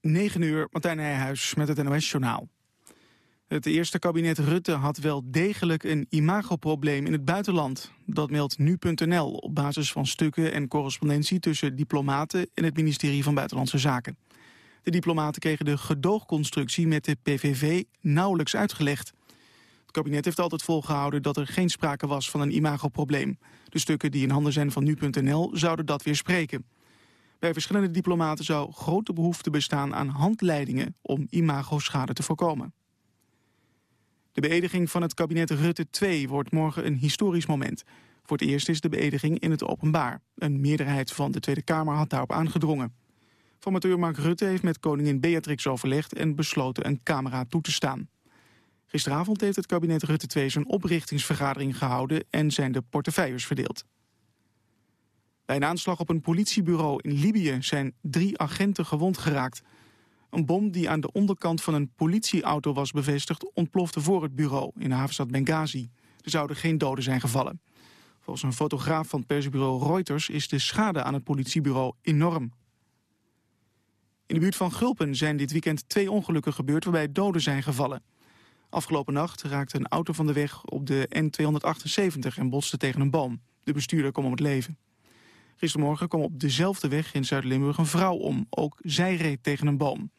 9 uur, Martijn Nijhuis met het NOS-journaal. Het eerste kabinet Rutte had wel degelijk een imagoprobleem in het buitenland. Dat meldt nu.nl op basis van stukken en correspondentie tussen diplomaten en het ministerie van Buitenlandse Zaken. De diplomaten kregen de gedoogconstructie met de PVV nauwelijks uitgelegd. Het kabinet heeft altijd volgehouden dat er geen sprake was van een imagoprobleem. De stukken die in handen zijn van nu.nl zouden dat weer spreken. Bij verschillende diplomaten zou grote behoefte bestaan aan handleidingen om imago-schade te voorkomen. De beëdiging van het kabinet Rutte 2 wordt morgen een historisch moment. Voor het eerst is de beëdiging in het openbaar. Een meerderheid van de Tweede Kamer had daarop aangedrongen. Formateur Mark Rutte heeft met koningin Beatrix overlegd en besloten een camera toe te staan. Gisteravond heeft het kabinet Rutte 2 zijn oprichtingsvergadering gehouden en zijn de portefeuilles verdeeld. Bij een aanslag op een politiebureau in Libië zijn drie agenten gewond geraakt. Een bom die aan de onderkant van een politieauto was bevestigd... ontplofte voor het bureau in de havenstad Benghazi. Er zouden geen doden zijn gevallen. Volgens een fotograaf van persbureau Reuters is de schade aan het politiebureau enorm. In de buurt van Gulpen zijn dit weekend twee ongelukken gebeurd waarbij doden zijn gevallen. Afgelopen nacht raakte een auto van de weg op de N278 en botste tegen een boom. De bestuurder kwam om het leven. Gistermorgen kwam op dezelfde weg in Zuid-Limburg een vrouw om. Ook zij reed tegen een boom.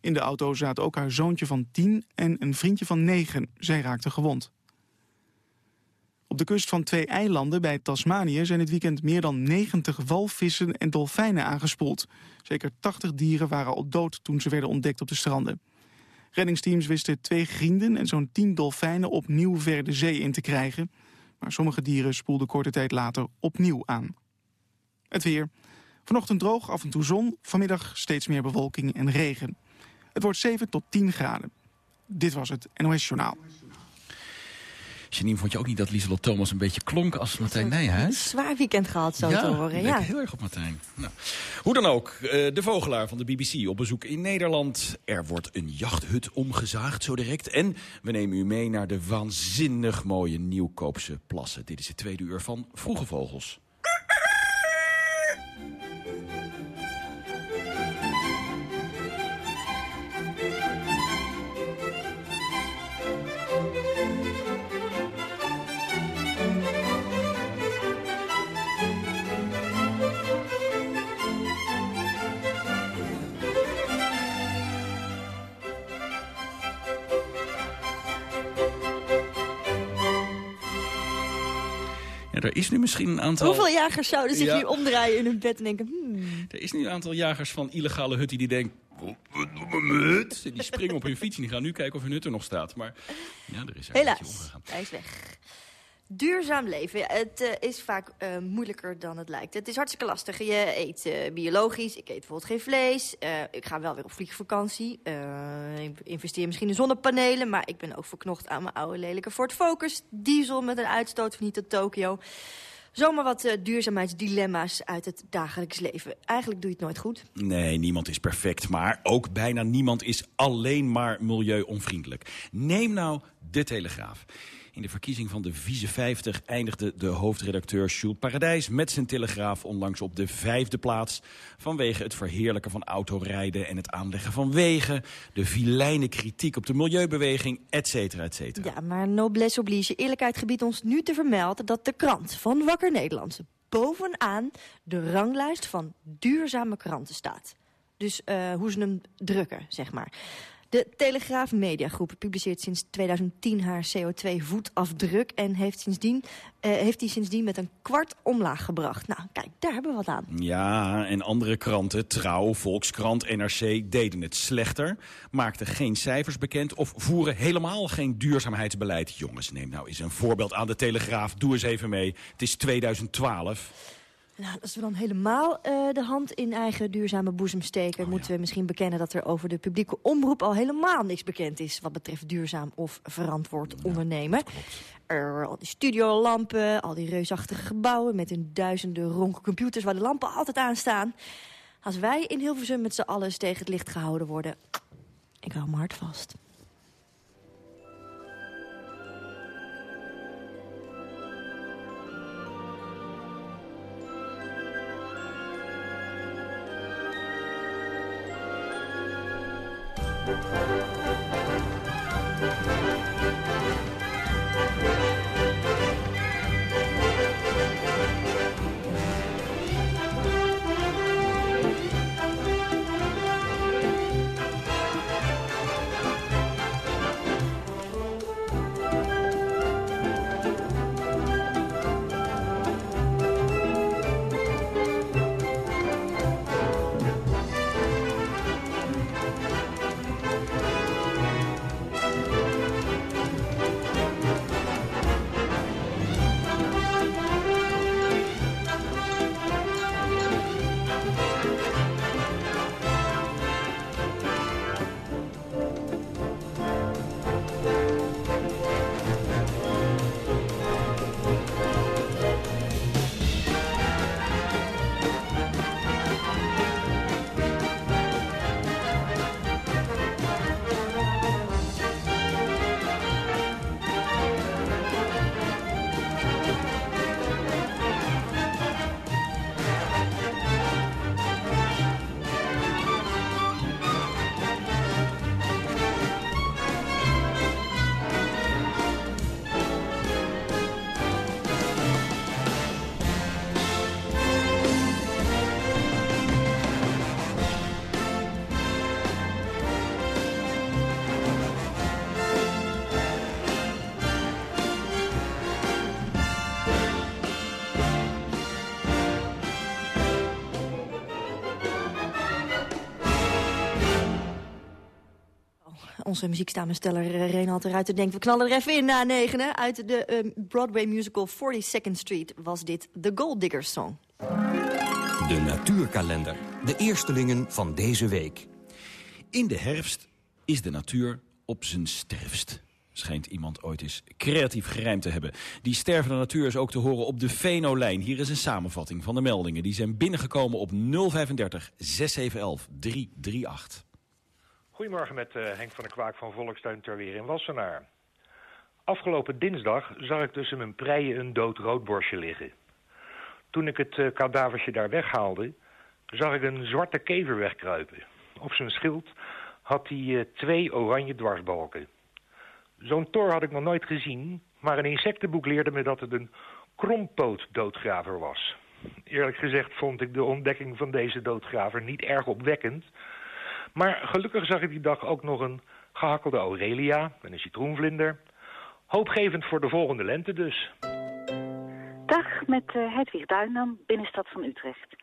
In de auto zaten ook haar zoontje van tien en een vriendje van negen. Zij raakte gewond. Op de kust van twee eilanden bij Tasmanië zijn dit weekend meer dan 90 walvissen en dolfijnen aangespoeld. Zeker 80 dieren waren al dood toen ze werden ontdekt op de stranden. Reddingsteams wisten twee grienden en zo'n 10 dolfijnen opnieuw ver de zee in te krijgen. Maar sommige dieren spoelden korte tijd later opnieuw aan. Het weer. Vanochtend droog, af en toe zon. Vanmiddag steeds meer bewolking en regen. Het wordt 7 tot 10 graden. Dit was het NOS Journaal. Janine, vond je ook niet dat Lieselot Thomas een beetje klonk als Martijn Nijhuis? Een zwaar weekend gehad, zo te horen. Ja, heel erg op Martijn. Nou, hoe dan ook, eh, de vogelaar van de BBC op bezoek in Nederland. Er wordt een jachthut omgezaagd zo direct. En we nemen u mee naar de waanzinnig mooie Nieuwkoopse plassen. Dit is het tweede uur van Vroege Vogels. Er is nu misschien een aantal... Hoeveel jagers zouden zich hier omdraaien in hun bed en denken... Hmm. Er is nu een aantal jagers van illegale hutten die denken... Die springen op hun fiets en die gaan nu kijken of hun hut er nog staat. Maar ja, er is Helaas, omgegaan. hij is weg. Duurzaam leven, het uh, is vaak uh, moeilijker dan het lijkt. Het is hartstikke lastig. Je eet uh, biologisch, ik eet bijvoorbeeld geen vlees. ik ga wel weer op vliegvakantie. ik investeer misschien in zonnepanelen... maar ik ben ook verknocht aan mijn oude lelijke Ford Focus. Diesel met een uitstoot van niet tot Tokio. Zomaar wat duurzaamheidsdilemma's uit het dagelijks leven. Eigenlijk doe je het nooit goed. Nee, niemand is perfect. Maar ook bijna niemand is alleen maar milieuonvriendelijk. Neem nou de Telegraaf. In de verkiezing van de Vieze 50 eindigde de hoofdredacteur Jules Paradijs met zijn telegraaf onlangs op de vijfde plaats. Vanwege het verheerlijken van autorijden en het aanleggen van wegen. De vilijne kritiek op de milieubeweging, et cetera, et cetera. Ja, maar noblesse oblige. Eerlijkheid gebiedt ons nu te vermelden dat de krant van Wakker Nederlandse bovenaan de ranglijst van duurzame kranten staat. Dus uh, hoe ze hem drukken, zeg maar. De Telegraaf Mediagroep publiceert sinds 2010 haar CO2-voetafdruk... en heeft, sindsdien, uh, heeft die sindsdien met een kwart omlaag gebracht. Nou, kijk, daar hebben we wat aan. Ja, en andere kranten, Trouw, Volkskrant, NRC, deden het slechter... maakten geen cijfers bekend of voeren helemaal geen duurzaamheidsbeleid. Jongens, neem nou eens een voorbeeld aan de Telegraaf. Doe eens even mee. Het is 2012... Nou, als we dan helemaal uh, de hand in eigen duurzame boezem steken... Oh, moeten we misschien bekennen dat er over de publieke omroep... al helemaal niks bekend is wat betreft duurzaam of verantwoord ja, ondernemen. Er, al die studiolampen, al die reusachtige gebouwen... met hun duizenden ronke computers waar de lampen altijd aan staan. Als wij in Hilversum met z'n allen tegen het licht gehouden worden... ik hou mijn hart vast. Onze muzieksamensteller uh, Renald eruit denkt... we knallen er even in na negenen. Uit de uh, Broadway musical 42nd Street was dit The Gold Digger Song. De natuurkalender. De eerstelingen van deze week. In de herfst is de natuur op zijn sterfst. Schijnt iemand ooit eens creatief gerijmd te hebben. Die stervende natuur is ook te horen op de Venolijn. Hier is een samenvatting van de meldingen. Die zijn binnengekomen op 035 6711 338. Goedemorgen met uh, Henk van der Kwaak van Volkstuin Terweer in Wassenaar. Afgelopen dinsdag zag ik tussen mijn preien een dood roodborstje liggen. Toen ik het uh, kadavertje daar weghaalde, zag ik een zwarte kever wegkruipen. Op zijn schild had hij uh, twee oranje dwarsbalken. Zo'n tor had ik nog nooit gezien, maar een insectenboek leerde me dat het een krompootdoodgraver was. Eerlijk gezegd vond ik de ontdekking van deze doodgraver niet erg opwekkend... Maar gelukkig zag ik die dag ook nog een gehakkelde Aurelia en een citroenvlinder. Hoopgevend voor de volgende lente dus. Dag, met uh, Hedwig Duinam, binnenstad van Utrecht.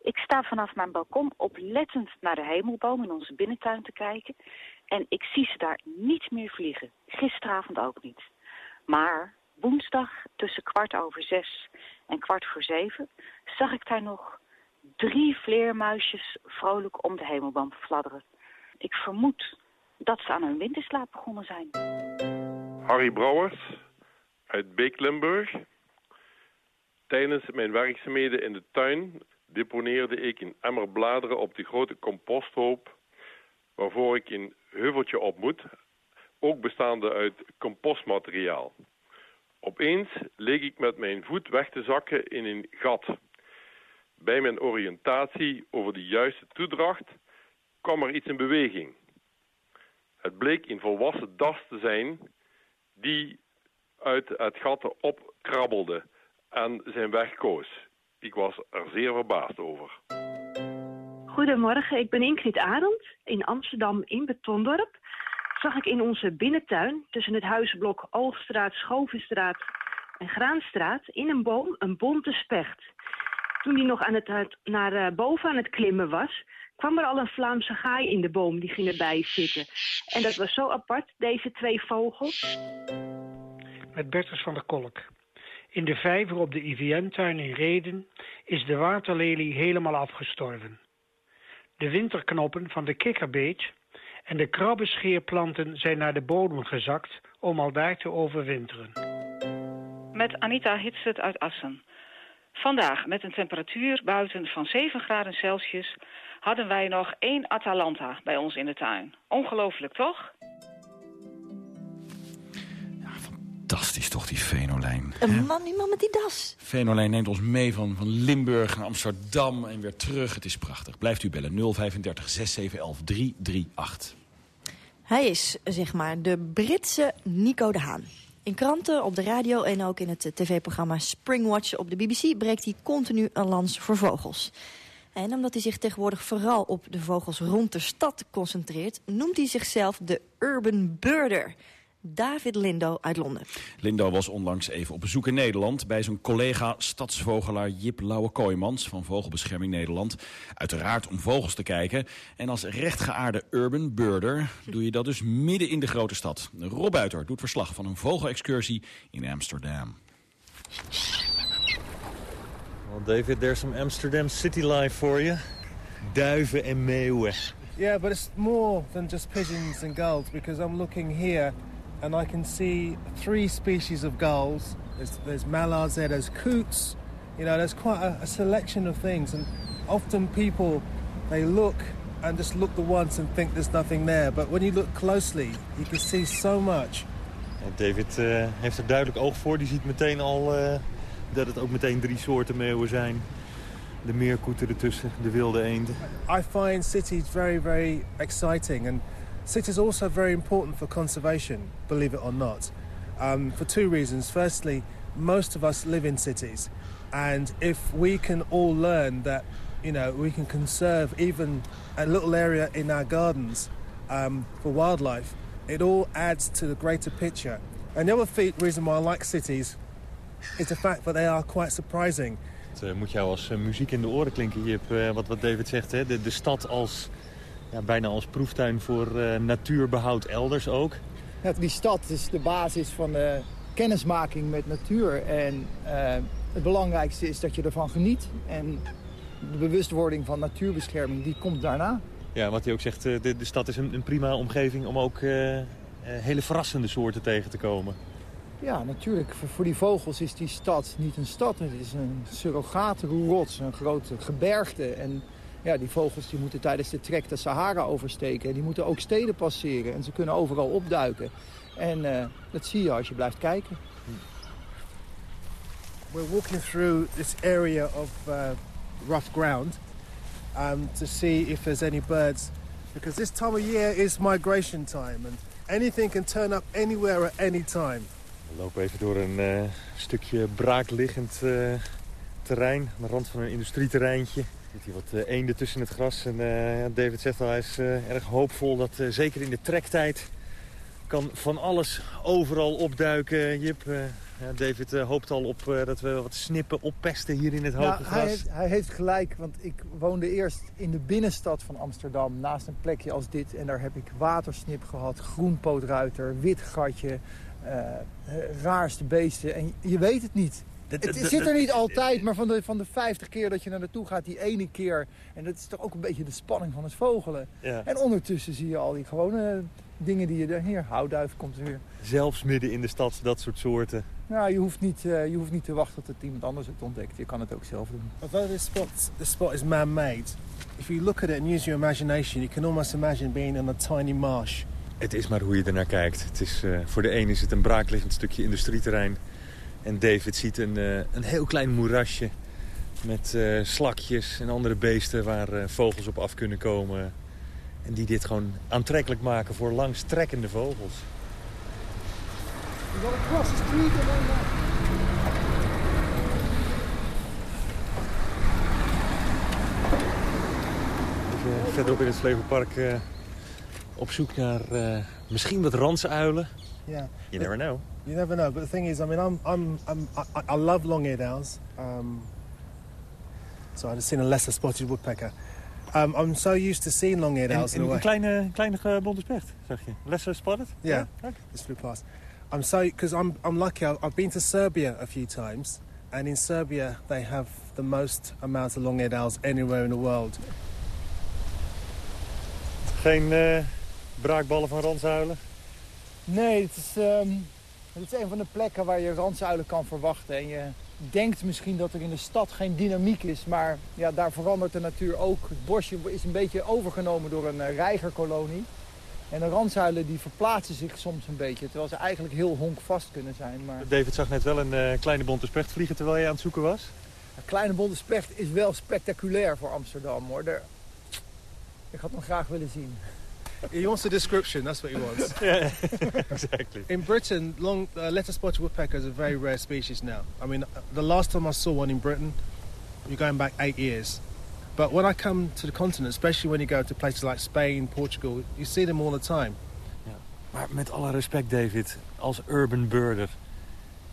Ik sta vanaf mijn balkon oplettend naar de hemelboom in onze binnentuin te kijken. En ik zie ze daar niet meer vliegen. Gisteravond ook niet. Maar woensdag tussen kwart over zes en kwart voor zeven zag ik daar nog drie vleermuisjes vrolijk om de hemelboom fladderen. Ik vermoed dat ze aan hun winterslaap begonnen zijn. Harry Brouwers uit Beek Limburg. Tijdens mijn werkzaamheden in de tuin deponeerde ik een emmer bladeren op de grote composthoop waarvoor ik een heuveltje op moet, ook bestaande uit compostmateriaal. Opeens leek ik met mijn voet weg te zakken in een gat bij mijn oriëntatie over de juiste toedracht kwam er iets in beweging. Het bleek een volwassen das te zijn die uit het gat opkrabbelde en zijn weg koos. Ik was er zeer verbaasd over. Goedemorgen, ik ben Ingrid Arendt. In Amsterdam in Betondorp zag ik in onze binnentuin tussen het huisblok Oogstraat, Schovenstraat en Graanstraat in een boom een bonte specht. Toen hij nog aan het, naar uh, boven aan het klimmen was, kwam er al een Vlaamse gaai in de boom. Die ging erbij zitten. En dat was zo apart, deze twee vogels. Met Bertus van der Kolk. In de vijver op de IVN-tuin in Reden is de waterlelie helemaal afgestorven. De winterknoppen van de kikkerbeet en de krabbenscheerplanten zijn naar de bodem gezakt om al daar te overwinteren. Met Anita Hitset uit Assen. Vandaag met een temperatuur buiten van 7 graden Celsius hadden wij nog één Atalanta bij ons in de tuin. Ongelooflijk, toch? Ja, fantastisch toch, die Venolijn. Een man, die man met die das. Venolijn neemt ons mee van, van Limburg naar Amsterdam en weer terug. Het is prachtig. Blijft u bellen 035 6711 338. Hij is, zeg maar, de Britse Nico de Haan. In kranten, op de radio en ook in het tv-programma Springwatch op de BBC... breekt hij continu een lans voor vogels. En omdat hij zich tegenwoordig vooral op de vogels rond de stad concentreert... noemt hij zichzelf de Urban Birder... David Lindo uit Londen. Lindo was onlangs even op bezoek in Nederland... bij zijn collega stadsvogelaar Jip Lauwe-Kooijmans van Vogelbescherming Nederland. Uiteraard om vogels te kijken. En als rechtgeaarde urban birder doe je dat dus midden in de grote stad. Rob Buiter doet verslag van een vogelexcursie in Amsterdam. Well, David, there's some Amsterdam city life for you. Duiven en meeuwen. Yeah, but it's more than just pigeons and gulls because I'm looking here and I can see three species of gulls. There's, there's mallards there, there's coots. You know, there's quite a, a selection of things. And often people, they look and just look the once and think there's nothing there. But when you look closely, you can see so much. David uh, heeft er duidelijk oog voor. Die ziet meteen al uh, dat het ook meteen drie soorten meeuwen zijn. De meerkoeten ertussen, de wilde eenden. I find cities very, very exciting. And Cities are also very important for conservation, believe it or not, um, for two reasons. Firstly, most of us live in cities, and if we can all learn that, you know, we can conserve even a little area in our gardens um, for wildlife, it all adds to the greater picture. And the other reason why I like cities is the fact that they are quite surprising. Moet jou als uh, muziek in de oren klinken, Jip, wat, wat David zegt. Hè? De, de stad als ja, bijna als proeftuin voor uh, natuurbehoud elders ook. Ja, die stad is de basis van de kennismaking met natuur. En uh, het belangrijkste is dat je ervan geniet. En de bewustwording van natuurbescherming, die komt daarna. Ja, wat hij ook zegt, eh, de, de stad is een, een, prima omgeving om ook hele verrassende soorten tegen te komen. Ja, natuurlijk. Voor, die vogels is die stad niet een stad. Het is een surrogaat-rots, een grote gebergte. En ja, die vogels die moeten tijdens de trek de Sahara oversteken. Die moeten ook steden passeren en ze kunnen overal opduiken. En uh, dat zie je als je blijft kijken. We're walking through this area of uh, rough ground um, to see if there's any birds. Because this time of year is migration time and anything can turn up anywhere at any time. We lopen even door een uh, stukje braakliggend uh, terrein, aan de rand van een industrieterreintje zit hier wat uh, eenden tussen het gras. En uh, David zegt al, hij is uh, erg hoopvol dat zeker in de trektijd kan van alles overal opduiken. Jip, ja, David hoopt al op dat we wat snippen oppesten hier in het hoge gras. Hij heeft, hij heeft, gelijk, want ik woonde eerst in de binnenstad van Amsterdam... naast een plekje als dit. En daar heb ik watersnip gehad, groenpootruiter, wit gatje... raarste beesten. En je weet het niet. Het zit er niet altijd, maar van de, van de 50 keer dat je naar naartoe gaat, die ene keer. En dat is toch ook een beetje de spanning van het vogelen. Ja. En ondertussen zie je al die gewone dingen die je... er Hier, houtduif komt er weer. Zelfs midden in de stad, dat soort soorten. Nou, je hoeft niet, uh, je hoeft niet te wachten tot iemand anders het ontdekt. Je kan het ook zelf doen. Although this spot, this spot is man-made, if you look at it and use your imagination, you can almost imagine being in a tiny marsh. Het is maar hoe je ernaar kijkt. Het is, uh, voor de een is het een braakliggend stukje industrieterrein. En David ziet een, uh, een heel klein moerasje met uh, slakjes en andere beesten waar uh, vogels op af kunnen komen. En die dit gewoon aantrekkelijk maken voor langstrekkende vogels. We gaan across the street and then... Even verderop in het Flevopark op zoek naar misschien wat ransuilen. Yeah. You never know. You never know, but the thing is, I mean, I'm, I'm, I'm I, I love long-eared owls. Um, so I've seen a lesser spotted woodpecker. Um, I'm so used to seeing long-eared owls. En, en een kleine, kleine bonte specht, zeg je? Lesser spotted? Yeah, yeah. Okay. just flew past. I'm so because I'm I'm lucky. I've been to Serbia a few times, and in Serbia they have the most amount of long-eared owls anywhere in the world. Geen uh, braakballen van randzuilen? Nee, het is, um, het is een van de plekken waar je randzuilen kan verwachten. En je denkt misschien dat er in de stad geen dynamiek is, maar ja, daar verandert de natuur ook. Het bosje is een beetje overgenomen door een uh, reigerkolonie. En de randzuilen die verplaatsen zich soms een beetje, terwijl ze eigenlijk heel honkvast kunnen zijn. Maar... David zag net wel een uh, kleine bonte specht vliegen terwijl je aan het zoeken was. Een kleine bonte specht is wel spectaculair voor Amsterdam hoor. Daar... Ik had hem graag willen zien. He wants a description. That's what he wants. yeah, exactly. In Britain, long uh, letter-spotted woodpecker is a very rare species now. I mean, the last time I saw one in Britain, you're going back eight years. But when I come to the continent, especially when you go to places like Spain, Portugal, you see them all the time. Maar met alle respect, David, als urban birder...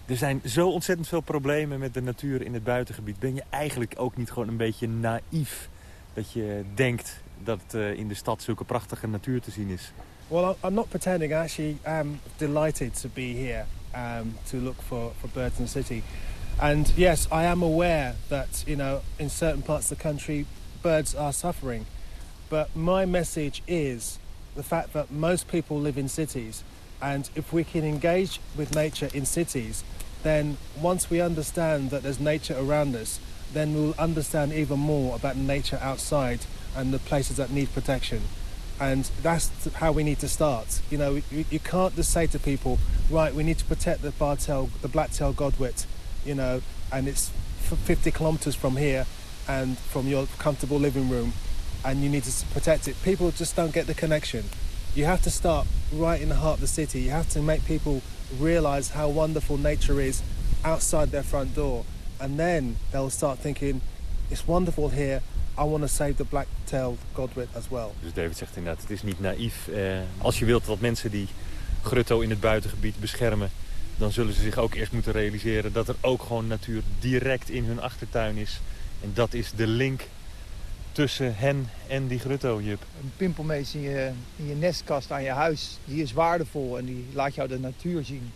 er zijn zo ontzettend veel problemen met de natuur in het buitengebied. Ben je eigenlijk ook niet gewoon een beetje naïef... dat je denkt dat uh, in de stad zulke prachtige natuur te zien is? Well, I'm not pretending. I actually am delighted to be here um, to look for, for birds in the city. And yes, I am aware that, you know, in certain parts of the country, birds are suffering. But my message is the fact that most people live in cities. And if we can engage with nature in cities, then once we understand that there's nature around us, then we'll understand even more about nature outside and the places that need protection. And that's how we need to start. You know, you, you can't just say to people, right, we need to protect the bar-tail, the black-tailed godwit, you know, and it's 50 kilometers from here and from your comfortable living room and you need to protect it. People just don't get the connection. You have to start right in the heart of the city. You have to make people realize how wonderful nature is outside their front door. And then they'll start thinking, it's wonderful here. I want to save the black-tailed godwit as well. Dus David zegt inderdaad, het is niet naïef. Eh, als je wilt dat mensen die grutto in het buitengebied beschermen... dan zullen ze zich ook eerst moeten realiseren dat er ook gewoon natuur direct in hun achtertuin is. En dat is de link tussen hen en die grutto, Jup? Een pimpelmees in je, in je nestkast aan je huis, die is waardevol en die laat jou de natuur zien.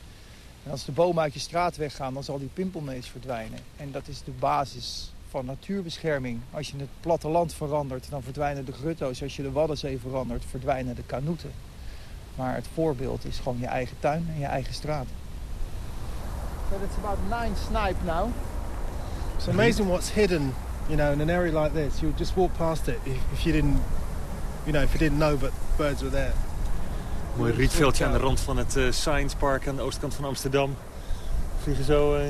En als de bomen uit je straat weggaan, dan zal die pimpelmees verdwijnen. En dat is de basis van natuurbescherming. Als je het platteland verandert, dan verdwijnen de grutto's. Als je de Waddenzee verandert, verdwijnen de kanoeten. Maar het voorbeeld is gewoon je eigen tuin en je eigen straat. So it's about nine snipe now. It's amazing what's hidden you know, in an area like this, you would just walk past it if, if you didn't, you know, if you didn't know but birds were there. Mooi rietveldje aan de rand van het uh, Science Park aan de oostkant van Amsterdam. Vliegen zo uh,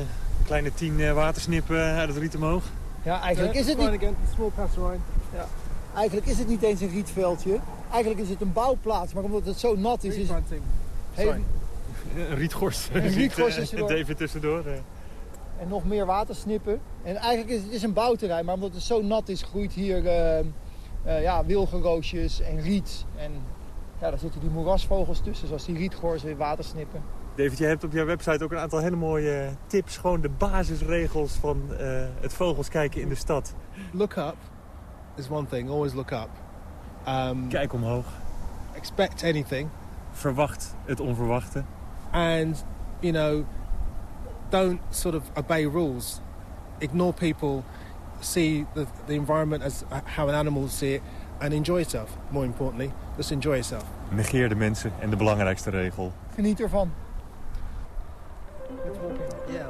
kleine tien uh, watersnippen uit het riet omhoog. Ja, eigenlijk is het niet... small. Ja. Eigenlijk is het niet eens een rietveldje. Eigenlijk is het een bouwplaats, maar omdat het zo nat is... is... Hey, een rietgors. Een rietgors is er Even tussendoor. En nog meer watersnippen. En eigenlijk is het is een bouwterrein, maar omdat het zo nat is, groeit hier uh, uh, ja, wilgenroosjes en riet. En ja, daar zitten die moerasvogels tussen, zoals die rietgors en watersnippen. David, jij hebt op jouw website ook een aantal hele mooie tips. Gewoon de basisregels van uh, het vogels kijken in de stad. Look up is one thing. Always look up. Um, Kijk omhoog. Expect anything. Verwacht het onverwachte. And, you know, don't sort of obey rules. Ignore people, see the, the environment as how an animal see it, and enjoy yourself. More importantly, just enjoy yourself. Negeer de mensen en de belangrijkste regel. Geniet ervan. Ja,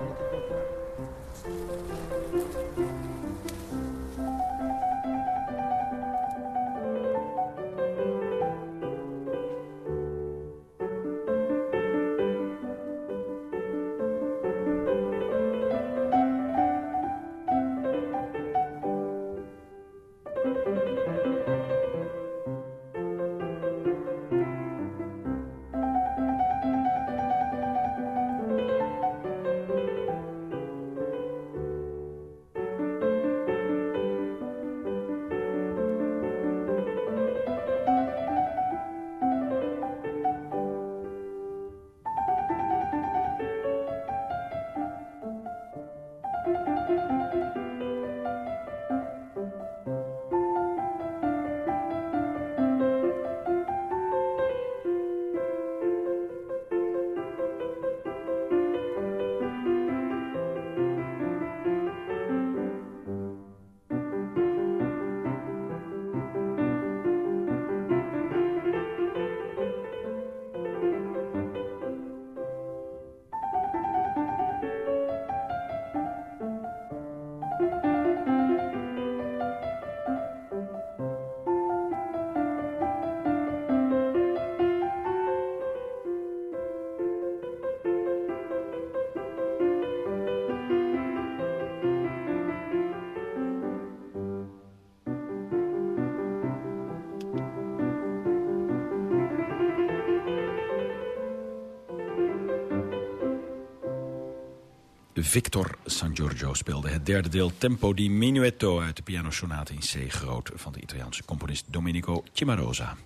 Victor San Giorgio speelde het derde deel Tempo di Minuetto... uit de pianosonate in C groot van de Italiaanse componist Domenico Cimarosa.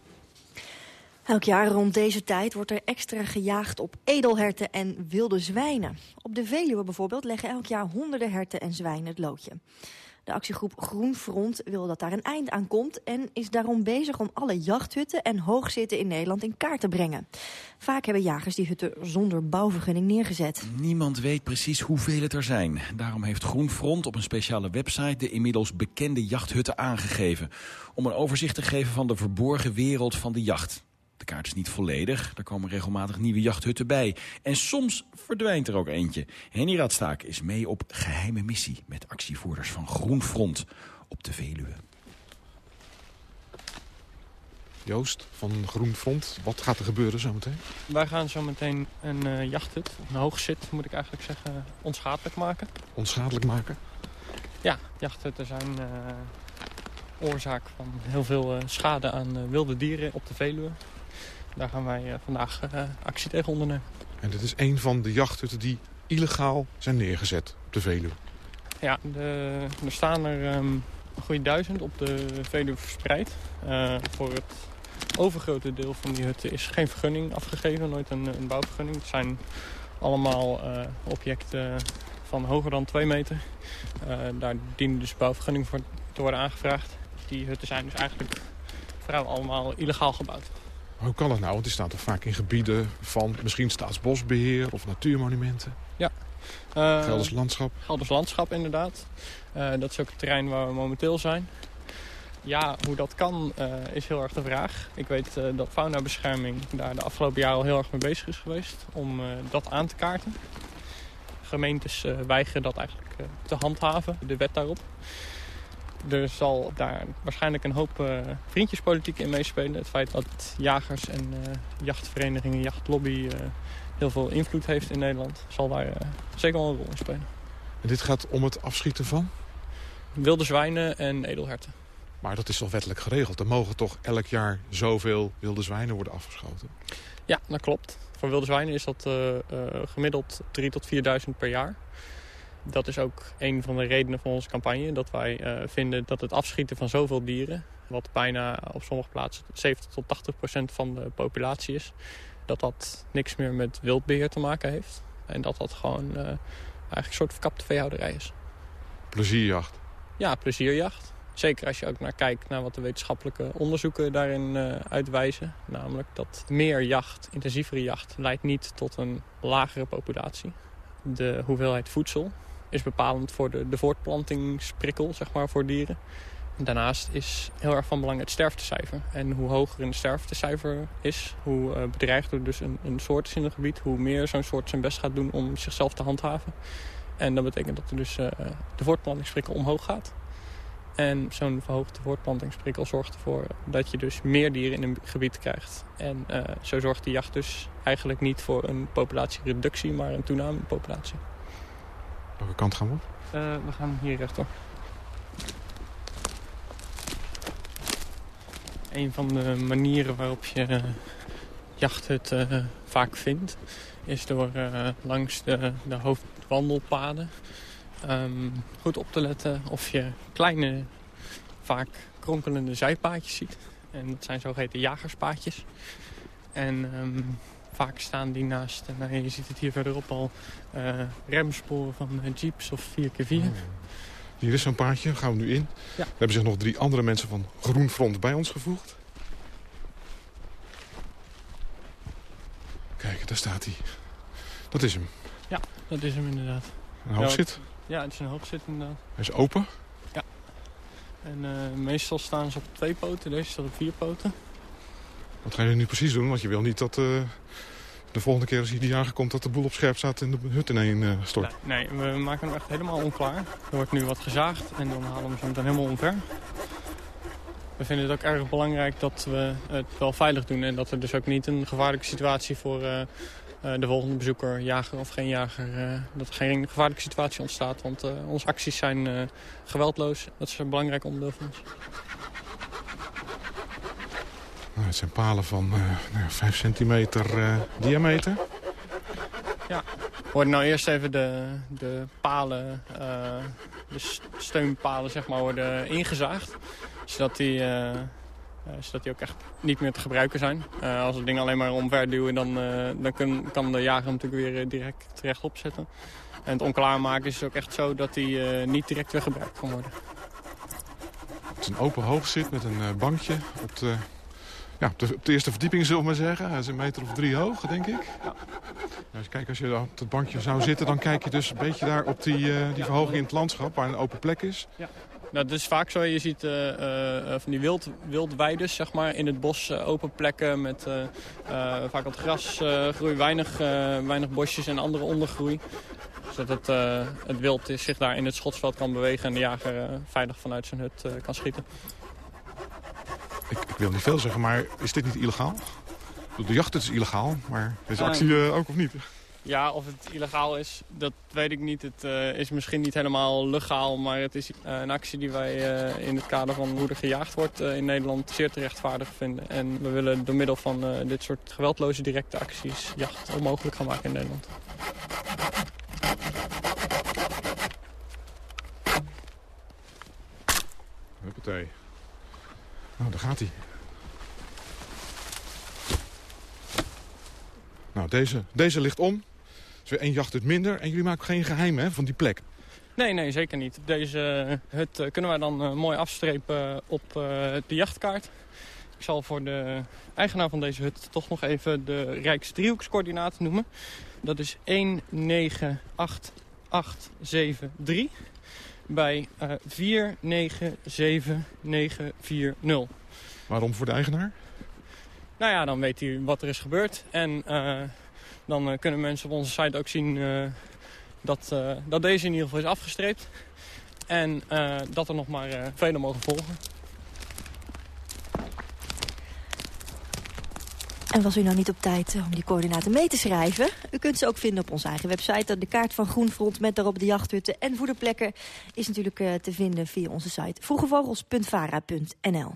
Elk jaar rond deze tijd wordt er extra gejaagd op edelherten en wilde zwijnen. Op de Veluwe bijvoorbeeld leggen elk jaar honderden herten en zwijnen het loodje. De actiegroep Groen Front wil dat daar een eind aan komt... en is daarom bezig om alle jachthutten en hoogzitten in Nederland in kaart te brengen. Vaak hebben jagers die hutten zonder bouwvergunning neergezet. Niemand weet precies hoeveel het er zijn. Daarom heeft Groen Front op een speciale website... de inmiddels bekende jachthutten aangegeven... om een overzicht te geven van de verborgen wereld van de jacht. De kaart is niet volledig, er komen regelmatig nieuwe jachthutten bij. En soms verdwijnt er ook eentje. Henny Radstaak is mee op geheime missie... met actievoerders van Groen Front op de Veluwe. Joost van Groen Front, wat gaat er gebeuren zometeen? Wij gaan zo meteen een uh, jachthut, een hoogzit moet ik eigenlijk zeggen, onschadelijk maken. Onschadelijk maken? Ja, jachthutten zijn uh, oorzaak van heel veel uh, schade aan uh, wilde dieren op de Veluwe. Daar gaan wij uh, vandaag actie tegen ondernemen. En dit is een van de jachthutten die illegaal zijn neergezet op de Veluwe? Ja, de, er staan er um, een goede duizend op de Veluwe verspreid. voor het overgrote deel van die hutten is geen vergunning afgegeven, nooit een, een bouwvergunning. Het zijn allemaal objecten van hoger dan 2 meter. daar dienen dus bouwvergunning voor te worden aangevraagd. Die hutten zijn dus eigenlijk vrijwel allemaal illegaal gebouwd. Hoe kan dat nou? Want die staan toch vaak in gebieden van misschien staatsbosbeheer of natuurmonumenten? Ja. Uh, Gelders landschap? Gelders landschap, inderdaad. Uh, dat is ook het terrein waar we momenteel zijn. Ja, hoe dat kan uh, is heel erg de vraag. Ik weet dat faunabescherming daar de afgelopen jaren al heel erg mee bezig is geweest om dat aan te kaarten. Gemeentes weigeren dat eigenlijk te handhaven, de wet daarop. Er zal daar waarschijnlijk een hoop uh, vriendjespolitiek in meespelen. Het feit dat jagers en uh, jachtverenigingen, jachtlobby uh, heel veel invloed heeft in Nederland... zal daar zeker wel een rol in spelen. En dit gaat om het afschieten van? Wilde zwijnen en edelherten. Maar dat is toch wettelijk geregeld? Er mogen toch elk jaar zoveel wilde zwijnen worden afgeschoten? Ja, dat klopt. Voor wilde zwijnen is dat gemiddeld 3.000 tot 4.000 per jaar. Dat is ook een van de redenen van onze campagne. Dat wij uh, vinden dat het afschieten van zoveel dieren... wat bijna op sommige plaatsen 70 tot 80 procent van de populatie is... dat dat niks meer met wildbeheer te maken heeft. En dat dat gewoon uh, eigenlijk een soort verkapte veehouderij is. Plezierjacht? Ja, plezierjacht. Zeker als je ook naar kijkt naar wat de wetenschappelijke onderzoeken daarin uh, uitwijzen. Namelijk dat meer jacht, intensievere jacht, leidt niet tot een lagere populatie. De hoeveelheid voedsel is bepalend voor de, de voortplantingsprikkel zeg maar, voor dieren. En daarnaast is heel erg van belang het sterftecijfer. En hoe hoger een sterftecijfer is, hoe uh, bedreigder dus een, een soort is in een gebied... hoe meer zo'n soort zijn best gaat doen om zichzelf te handhaven. En dat betekent dat er dus uh, de voortplantingsprikkel omhoog gaat. En zo'n verhoogde voortplantingsprikkel zorgt ervoor dat je dus meer dieren in een gebied krijgt. En uh, zo zorgt de jacht dus eigenlijk niet voor een populatiereductie, maar een toename in populatie. Welke kant gaan we? Uh, we gaan hier rechtop. Een van de manieren waarop je jachthutten uh, vaak vindt... is door uh, langs de, de hoofdwandelpaden um, goed op te letten... of je kleine, vaak kronkelende zijpaadjes ziet. En dat zijn zogeheten jagerspaadjes. En um, vaak staan die naast, nou, je ziet het hier verderop al, uh, remsporen van uh, jeeps of 4x4. Oh. Hier is zo'n paardje, gaan we nu in. Ja. Er hebben zich nog drie andere mensen van Groen Front bij ons gevoegd. Kijk, daar staat hij. Dat is hem. Ja, dat is hem inderdaad. Een hoogzit? Ja, het is een hoogzit inderdaad. Hij is open? Ja. En uh, meestal staan ze op twee poten, deze staat op vier poten. Wat ga je nu precies doen? Want je wil niet dat uh, de volgende keer als je die jager komt... dat de boel op scherp staat en de hut ineen uh, stort. Nee, we maken hem echt helemaal onklaar. Er wordt nu wat gezaagd en dan halen we hem zo meteen helemaal omver. We vinden het ook erg belangrijk dat we het wel veilig doen... en dat er dus ook niet een gevaarlijke situatie voor uh, de volgende bezoeker... jager of geen jager, dat er geen gevaarlijke situatie ontstaat. Want onze acties zijn geweldloos. Dat is belangrijk onderdeel van ons. Nou, het zijn palen van uh, nou, 5 centimeter uh, diameter. Ja, worden nou eerst even de, de palen, uh, de steunpalen zeg maar, worden ingezaagd. Zodat die, zodat die ook echt niet meer te gebruiken zijn. Als het ding alleen maar omverduwen, dan, dan kun, kan de jager hem natuurlijk weer direct rechtop zetten. En het onklaarmaken is ook echt zo dat die niet direct weer gebruikt kan worden. Het is een open hoogzit met een bankje op de ja, op de, eerste verdieping zullen we maar zeggen. Hij is een meter of drie hoog, denk ik. Ja. Nou, kijk, als je op dat bankje zou zitten, dan kijk je dus een beetje daar op die, uh, die verhoging in het landschap, waar een open plek is. Ja. Nou, dat is vaak zo. Je ziet uh, uh, van die wild, wildweides zeg maar, in het bos, open plekken met vaak wat grasgroei, weinig, weinig bosjes en andere ondergroei. Zodat het, het wild zich daar in het schotsveld kan bewegen en de jager veilig vanuit zijn hut kan schieten. Wil niet veel zeggen, maar is dit niet illegaal? De jacht is illegaal, maar deze actie uh, ook of niet? Ja, of het illegaal is, dat weet ik niet. Het uh, is misschien niet helemaal legaal, maar het is uh, een actie die wij in het kader van hoe er gejaagd wordt in Nederland zeer te rechtvaardig vinden. En we willen door middel van dit soort geweldloze directe acties jacht onmogelijk gaan maken in Nederland. Huppatee. Nou, daar gaat hij. Nou, deze, deze ligt om. Dus weer één jacht het minder. En jullie maken geen geheim hè, van die plek. Nee, nee, zeker niet. Deze hut uh, kunnen wij dan uh, mooi afstrepen op de jachtkaart. Ik zal voor de eigenaar van deze hut toch nog even de Rijksdriehoekscoördinaten noemen. Dat is 198873 bij uh, 497940. Waarom voor de eigenaar? Nou ja, dan weet hij wat er is gebeurd. En uh, dan uh, kunnen mensen op onze site ook zien uh, dat, dat deze in ieder geval is afgestreept. En dat er nog maar vele mogen volgen. En was u nou niet op tijd om die coördinaten mee te schrijven? U kunt ze ook vinden op onze eigen website. De kaart van Groenfront met daarop de jachthutten en voederplekken... is natuurlijk te vinden via onze site vroegevogels.vara.nl.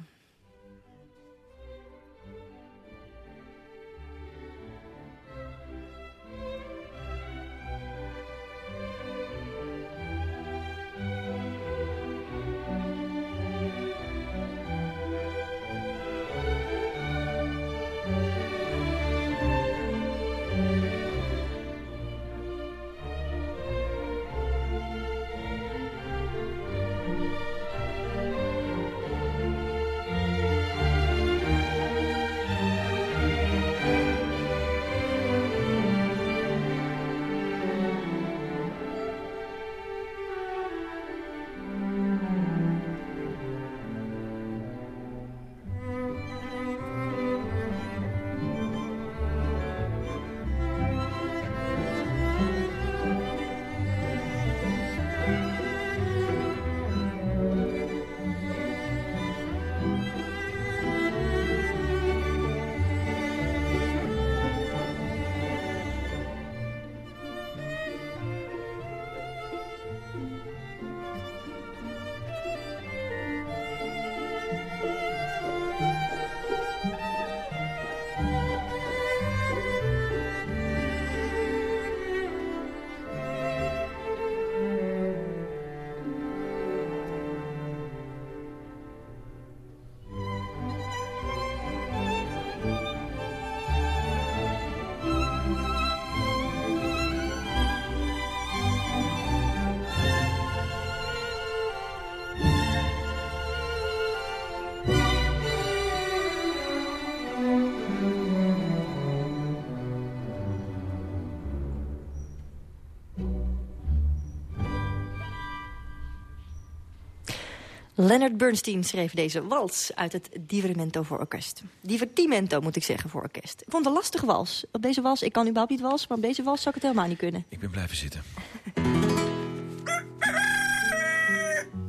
Leonard Bernstein schreef deze wals uit het Divertimento voor orkest. Divertimento moet ik zeggen voor orkest. Ik vond het een lastige wals. Op deze wals, ik kan überhaupt niet wals, maar op deze wals zou ik het helemaal niet kunnen. Ik ben blijven zitten.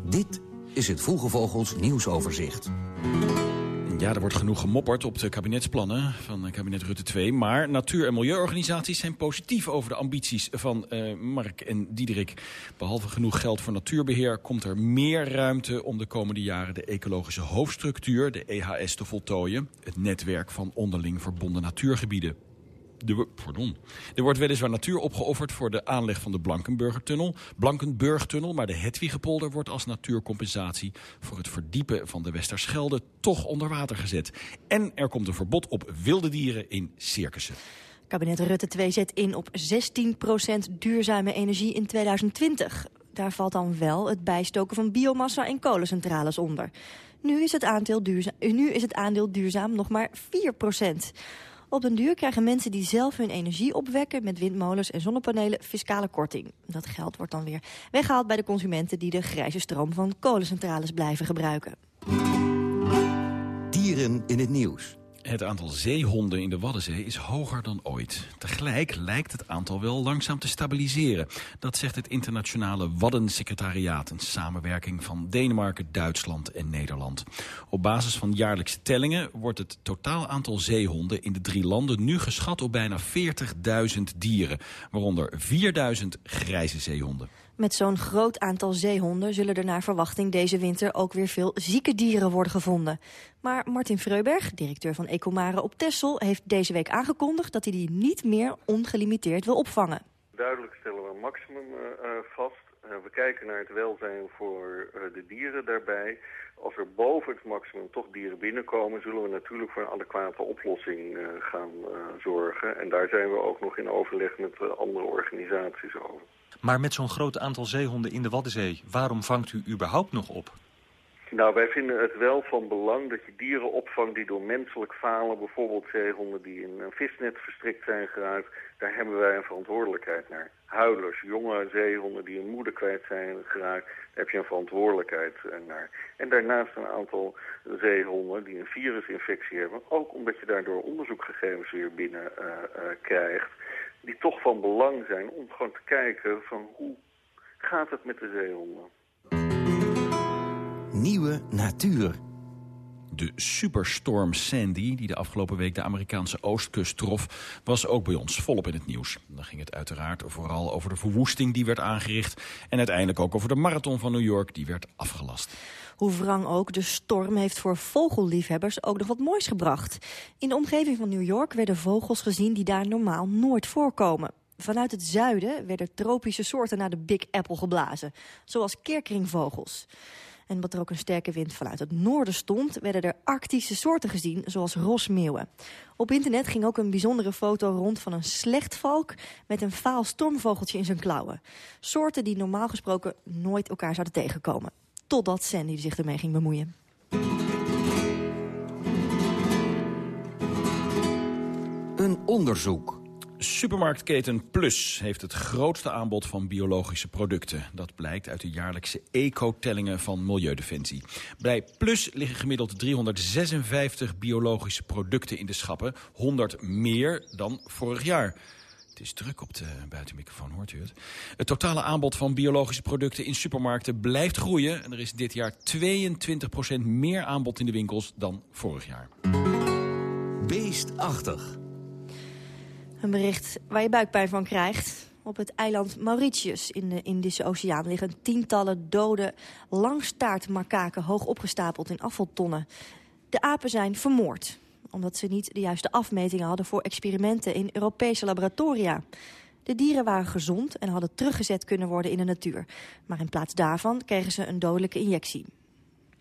Dit is het Vroege Vogels nieuwsoverzicht. Ja, er wordt genoeg gemopperd op de kabinetsplannen van kabinet Rutte 2. Maar natuur- en milieuorganisaties zijn positief over de ambities van uh, Mark en Diederik. Behalve genoeg geld voor natuurbeheer komt er meer ruimte om de komende jaren de ecologische hoofdstructuur, de EHS, te voltooien. Het netwerk van onderling verbonden natuurgebieden. Pardon. er wordt weliswaar natuur opgeofferd voor de aanleg van de Blankenburgertunnel, Blankenburgtunnel, maar de Hetwiegepolder wordt als natuurcompensatie voor het verdiepen van de Westerschelde toch onder water gezet. En er komt een verbod op wilde dieren in circussen. Kabinet Rutte 2 zet in op 16% duurzame energie in 2020. Daar valt dan wel het bijstoken van biomassa en kolencentrales onder. Nu is het, aandeel nu is het aandeel duurzaam nog maar 4%. Op den duur krijgen mensen die zelf hun energie opwekken... met windmolens en zonnepanelen fiscale korting. Dat geld wordt dan weer weggehaald bij de consumenten... die de grijze stroom van kolencentrales blijven gebruiken. Dieren in het nieuws. Het aantal zeehonden in de Waddenzee is hoger dan ooit. Tegelijk lijkt het aantal wel langzaam te stabiliseren. Dat zegt het internationale Waddensecretariaat... een samenwerking van Denemarken, Duitsland en Nederland. Op basis van jaarlijkse tellingen wordt het totaal aantal zeehonden... in de drie landen nu geschat op bijna 40.000 dieren. Waaronder 4.000 grijze zeehonden. Met zo'n groot aantal zeehonden zullen er naar verwachting deze winter ook weer veel zieke dieren worden gevonden. Maar Martin Freuberg, directeur van Ecomare op Texel, heeft deze week aangekondigd dat hij die niet meer ongelimiteerd wil opvangen. Duidelijk stellen we een maximum uh, vast. Uh, we kijken naar het welzijn voor de dieren daarbij. Als er boven het maximum toch dieren binnenkomen, zullen we natuurlijk voor een adequate oplossing gaan zorgen. En daar zijn we ook nog in overleg met andere organisaties over. Maar met zo'n groot aantal zeehonden in de Waddenzee, waarom vangt u überhaupt nog op? Nou, wij vinden het wel van belang dat je dieren opvangt die door menselijk falen, bijvoorbeeld zeehonden die in een visnet verstrikt zijn geraakt, daar hebben wij een verantwoordelijkheid naar. Huilers, jonge zeehonden die een moeder kwijt zijn geraakt, daar heb je een verantwoordelijkheid naar. En daarnaast een aantal zeehonden die een virusinfectie hebben, ook omdat je daardoor onderzoekgegevens weer binnen uh, uh, krijgt die toch van belang zijn om gewoon te kijken van hoe gaat het met de zeehonden. Nieuwe natuur. De superstorm Sandy, die de afgelopen week de Amerikaanse oostkust trof... was ook bij ons volop in het nieuws. Dan ging het uiteraard vooral over de verwoesting die werd aangericht... en uiteindelijk ook over de marathon van New York, die werd afgelast. Hoe wrang ook, de storm heeft voor vogelliefhebbers ook nog wat moois gebracht. In de omgeving van New York werden vogels gezien die daar normaal nooit voorkomen. Vanuit het zuiden werden tropische soorten naar de Big Apple geblazen, zoals keerkringvogels. En omdat er ook een sterke wind vanuit het noorden stond... werden er arctische soorten gezien, zoals rosmeeuwen. Op internet ging ook een bijzondere foto rond van een slechtvalk... met een faal stormvogeltje in zijn klauwen. Soorten die normaal gesproken nooit elkaar zouden tegenkomen. Totdat Sandy zich ermee ging bemoeien. Een onderzoek. Supermarktketen Plus heeft het grootste aanbod van biologische producten. Dat blijkt uit de jaarlijkse eco-tellingen van Milieudefensie. Bij Plus liggen gemiddeld 356 biologische producten in de schappen. 100 meer dan vorig jaar. Het is druk op de buitenmicrofoon, hoort u het? Het totale aanbod van biologische producten in supermarkten blijft groeien. En er is dit jaar 22% meer aanbod in de winkels dan vorig jaar. Beestachtig. Een bericht waar je buikpijn van krijgt. Op het eiland Mauritius in de Indische Oceaan liggen tientallen dode langstaartmakaken hoog opgestapeld in afvaltonnen. De apen zijn vermoord omdat ze niet de juiste afmetingen hadden voor experimenten in Europese laboratoria. De dieren waren gezond en hadden teruggezet kunnen worden in de natuur. Maar in plaats daarvan kregen ze een dodelijke injectie.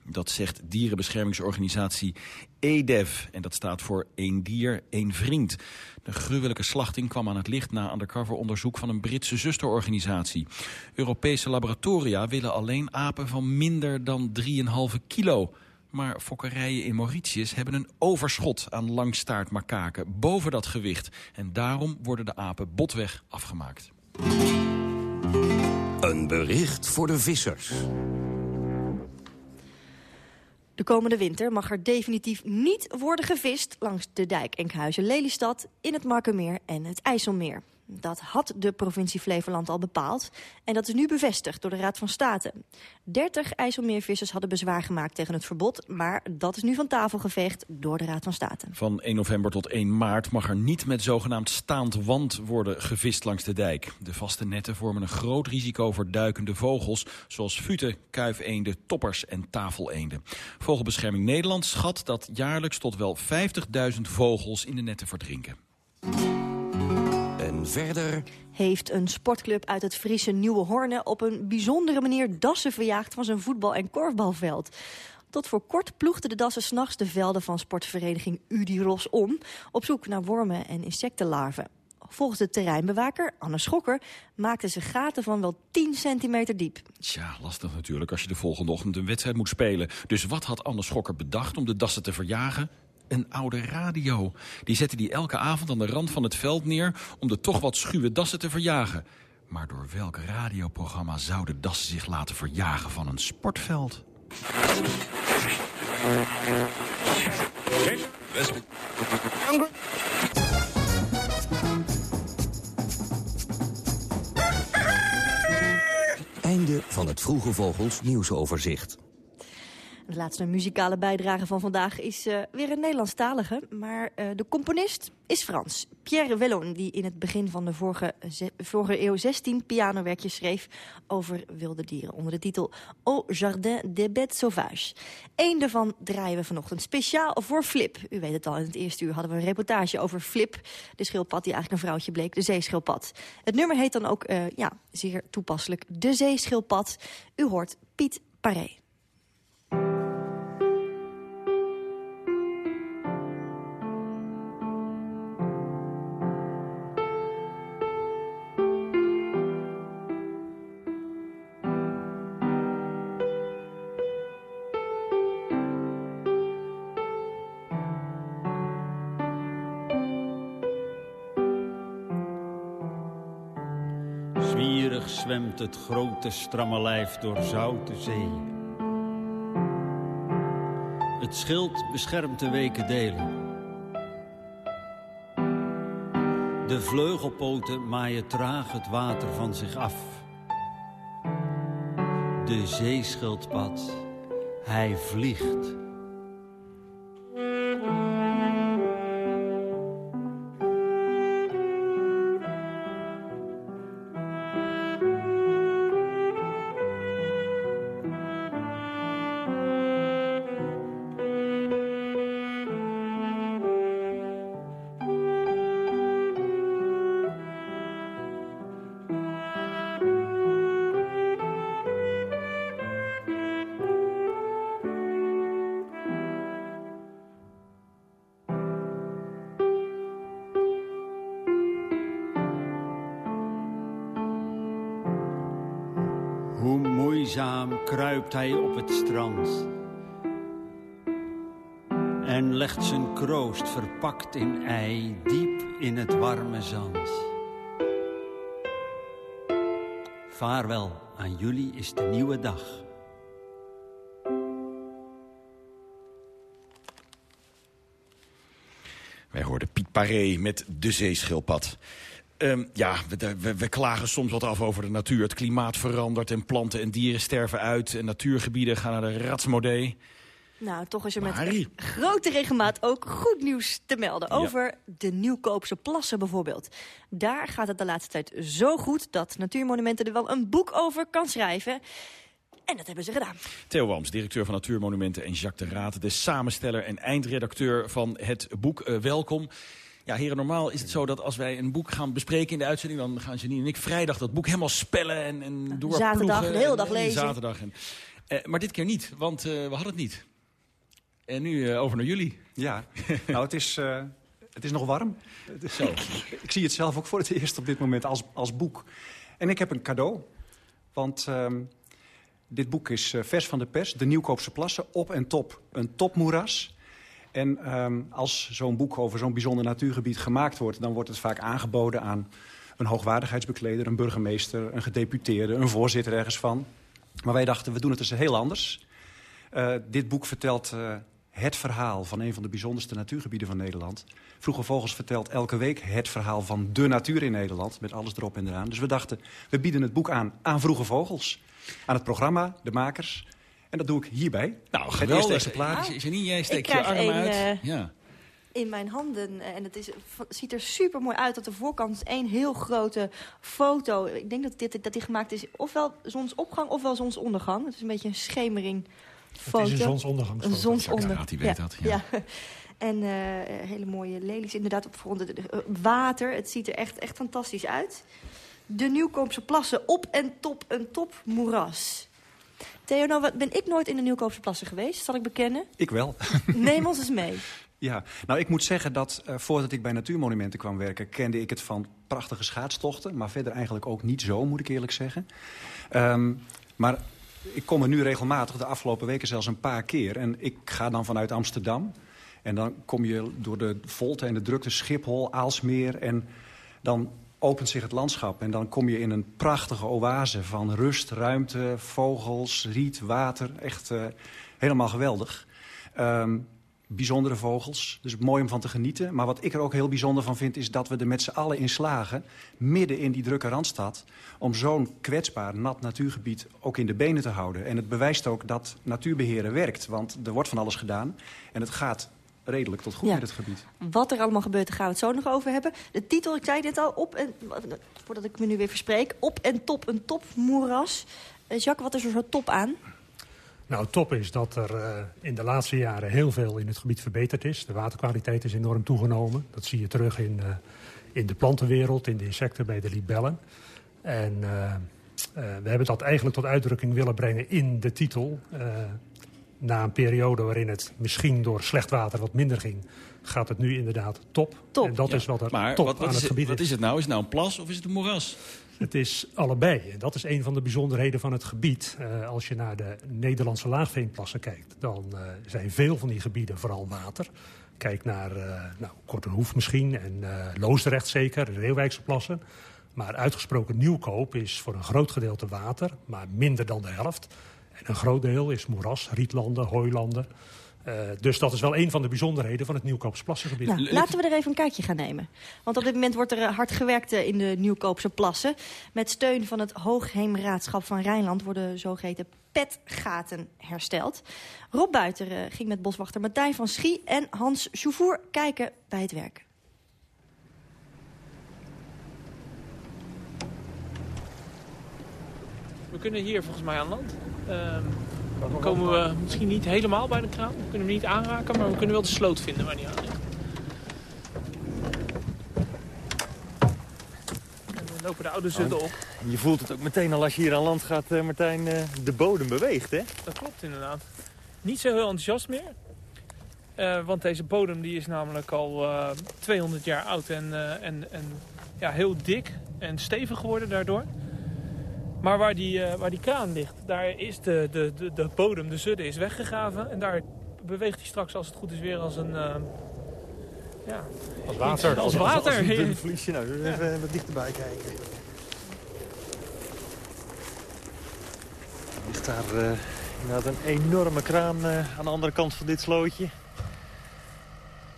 Dat zegt dierenbeschermingsorganisatie EDEV. En dat staat voor één dier, één vriend. De gruwelijke slachting kwam aan het licht na undercover onderzoek van een Britse zusterorganisatie. Europese laboratoria willen alleen apen van minder dan 3,5 kilo. Maar fokkerijen in Mauritius hebben een overschot aan langstaartmakaken boven dat gewicht. En daarom worden de apen botweg afgemaakt. Een bericht voor de vissers. De komende winter mag er definitief niet worden gevist langs de dijk Enkhuizen-Lelystad, in het Markermeer en het IJsselmeer. Dat had de provincie Flevoland al bepaald. En dat is nu bevestigd door de Raad van State. 30 IJsselmeervissers hadden bezwaar gemaakt tegen het verbod. Maar dat is nu van tafel geveegd door de Raad van State. Van 1 november tot 1 maart mag er niet met zogenaamd staand wand worden gevist langs de dijk. De vaste netten vormen een groot risico voor duikende vogels... zoals futen, kuifeenden, toppers en tafeleenden. Vogelbescherming Nederland schat dat jaarlijks tot wel 50.000 vogels in de netten verdrinken. Verder... Heeft een sportclub uit het Friese Nieuwe Horne op een bijzondere manier dassen verjaagd van zijn voetbal- en korfbalveld. Tot voor kort ploegden de dassen s'nachts de velden van sportvereniging Udiros om... op zoek naar wormen en insectenlarven. Volgens de terreinbewaker, Anne Schokker, maakten ze gaten van wel 10 centimeter diep. Tja, lastig natuurlijk als je de volgende ochtend een wedstrijd moet spelen. Dus wat had Anne Schokker bedacht om de dassen te verjagen? Een oude radio. Die zette die elke avond aan de rand van het veld neer... om de toch wat schuwe dassen te verjagen. Maar door welk radioprogramma zouden dassen zich laten verjagen van een sportveld? Einde van het Vroege Vogels nieuwsoverzicht. De laatste muzikale bijdrage van vandaag is uh, weer een Nederlandstalige. Maar uh, de componist is Frans. Pierre Wellon, die in het begin van de vorige, vorige eeuw 16 pianowerkjes schreef over wilde dieren. Onder de titel Au Jardin des Bêtes Sauvages. Eén daarvan draaien we vanochtend speciaal voor Flip. U weet het al, in het eerste uur hadden we een reportage over Flip. De schildpad die eigenlijk een vrouwtje bleek, de zeeschildpad. Het nummer heet dan ook, uh, ja, zeer toepasselijk, De Zeeschildpad. U hoort Piet Paré. Het grote stramme lijf door zoute zee. Het schild beschermt de weken delen. De vleugelpoten maaien traag het water van zich af. De zeeschildpad, hij vliegt. Kruipt hij op het strand. En legt zijn kroost verpakt in ei diep in het warme zand. Vaarwel, aan jullie is de nieuwe dag. Wij hoorden Piet Paré met De Zeeschildpad. Um, ja, we, we, we, klagen soms wat af over de natuur. Het klimaat verandert en planten en dieren sterven uit... en natuurgebieden gaan naar de ratsmodee. Nou, toch is er met grote regelmaat ook goed nieuws te melden... over ja. de Nieuwkoopse plassen bijvoorbeeld. Daar gaat het de laatste tijd zo goed... dat Natuurmonumenten er wel een boek over kan schrijven... En dat hebben ze gedaan. Theo Wams, directeur van Natuurmonumenten en Jacques de Raad... de samensteller en eindredacteur van het boek uh, Welkom... Ja, heren, normaal is het zo dat als wij een boek gaan bespreken in de uitzending... dan gaan Janine en ik vrijdag dat boek helemaal spellen en, en doorploegen. Zaterdag, de hele dag en, lezen. Zaterdag. En, uh, maar dit keer niet, want uh, we hadden het niet. En nu uh, over naar jullie. Ja, nou het is, het is nog warm. Zo. ik zie het zelf ook voor het eerst op dit moment als, als boek. En ik heb een cadeau, want... Um, dit boek is vers van de pers, De Nieuwkoopse Plassen, op en top. Een topmoeras. En um, als zo'n boek over zo'n bijzonder natuurgebied gemaakt wordt... dan wordt het vaak aangeboden aan een hoogwaardigheidsbekleder... een burgemeester, een gedeputeerde, een voorzitter ergens van. Maar wij dachten, we doen het dus heel anders. Uh, dit boek vertelt uh, het verhaal van een van de bijzonderste natuurgebieden van Nederland. Vroege Vogels vertelt elke week het verhaal van de natuur in Nederland... met alles erop en eraan. Dus we dachten, we bieden het boek aan aan Vroege Vogels. Aan het programma, de makers... En dat doe ik hierbij. Nou, het eerste exemplaar. Ja. Janine, jij steekt je arm uit. Uh, ja. In mijn handen. En het is, ziet er super mooi uit. Op de voorkant is één heel grote foto. Ik denk dat, dit, dat die gemaakt is ofwel zonsopgang ofwel zonsondergang. Het is een beetje een schemering foto. Het is een zonsondergangsfoto. Een zonsonder... Ja, die weet ja. dat. Ja. ja. En uh, hele mooie lelies inderdaad op grond. water, het ziet er echt, echt fantastisch uit. De Nieuwkoopse plassen, op en top een top moeras. Theo, nou ben ik nooit in de Nieuwkoopse plassen geweest, zal ik bekennen. Ik wel. Neem ons eens mee. Ja, nou ik moet zeggen dat uh, voordat ik bij Natuurmonumenten kwam werken... kende ik het van prachtige schaatstochten. Maar verder eigenlijk ook niet zo, moet ik eerlijk zeggen. Um, maar ik kom er nu regelmatig, de afgelopen weken zelfs een paar keer. En ik ga dan vanuit Amsterdam. En dan kom je door de volte en de drukte Schiphol, Aalsmeer... en dan opent zich het landschap. En dan kom je in een prachtige oase van rust, ruimte, vogels, riet, water. Echt uh, helemaal geweldig. Um, bijzondere vogels. Dus mooi om van te genieten. Maar wat ik er ook heel bijzonder van vind... is dat we er met z'n allen in slagen... midden in die drukke Randstad... om zo'n kwetsbaar, nat natuurgebied ook in de benen te houden. En het bewijst ook dat natuurbeheren werkt. Want er wordt van alles gedaan. En het gaat redelijk tot goed ja. met het gebied. Wat er allemaal gebeurt, daar gaan we het zo nog over hebben. De titel, ik zei dit al, op en, voordat ik me nu weer verspreek... op en top een topmoeras. Uh, Jacques, wat is er zo top aan? Nou, top is dat er uh, in de laatste jaren heel veel in het gebied verbeterd is. De waterkwaliteit is enorm toegenomen. Dat zie je terug in, uh, in de plantenwereld, in de insecten, bij de libellen. En uh, we hebben dat eigenlijk tot uitdrukking willen brengen in de titel. Na een periode waarin het misschien door slecht water wat minder ging... gaat het nu inderdaad top. top. En dat ja. is wat er maar top wat, wat aan is het gebied Wat is het nou? Is het nou een plas of is het een moeras? Het is allebei. En dat is een van de bijzonderheden van het gebied. Uh, als je naar de Nederlandse laagveenplassen kijkt... dan uh, zijn veel van die gebieden vooral water. Kijk naar uh, nou, Kortenhoef misschien en Loosdrecht zeker, de Reeuwijkse plassen. Maar uitgesproken Nieuwkoop is voor een groot gedeelte water... maar minder dan de helft. En een groot deel is moeras, rietlanden, hooilanden... Uh, dus dat is wel een van de bijzonderheden van het Nieuwkoopse plassengebied. Nou, laten we er even een kijkje gaan nemen. Want op dit moment wordt er hard gewerkt in de Nieuwkoopse plassen. Met steun van het Hoogheemraadschap van Rijnland worden zogeheten petgaten hersteld. Rob Buiter uh, ging met boswachter Martijn van Schie en Hans Chouvour kijken bij het werk. We kunnen hier volgens mij aan land. Dan komen we misschien niet helemaal bij de kraan. We kunnen hem niet aanraken, maar we kunnen wel de sloot vinden waar die aan ligt. En dan lopen de oude zutten op. Je voelt het ook meteen al als je hier aan land gaat, uh, Martijn, uh, de bodem beweegt, hè? Dat klopt inderdaad. Niet zo heel enthousiast meer. Uh, want deze bodem die is namelijk al 200 jaar oud en, en, en ja, heel dik en stevig geworden daardoor. Maar waar die, uh, waar die kraan ligt, daar is de, de, de, de bodem, de zudde, is weggegraven. En daar beweegt hij straks, als het goed is, weer als een... Uh, ja, als water. Als, water. Als, als een vliesje. Nou, dus ja. even wat dichterbij kijken. Er ligt daar uh, inderdaad een enorme kraan aan de andere kant van dit slootje.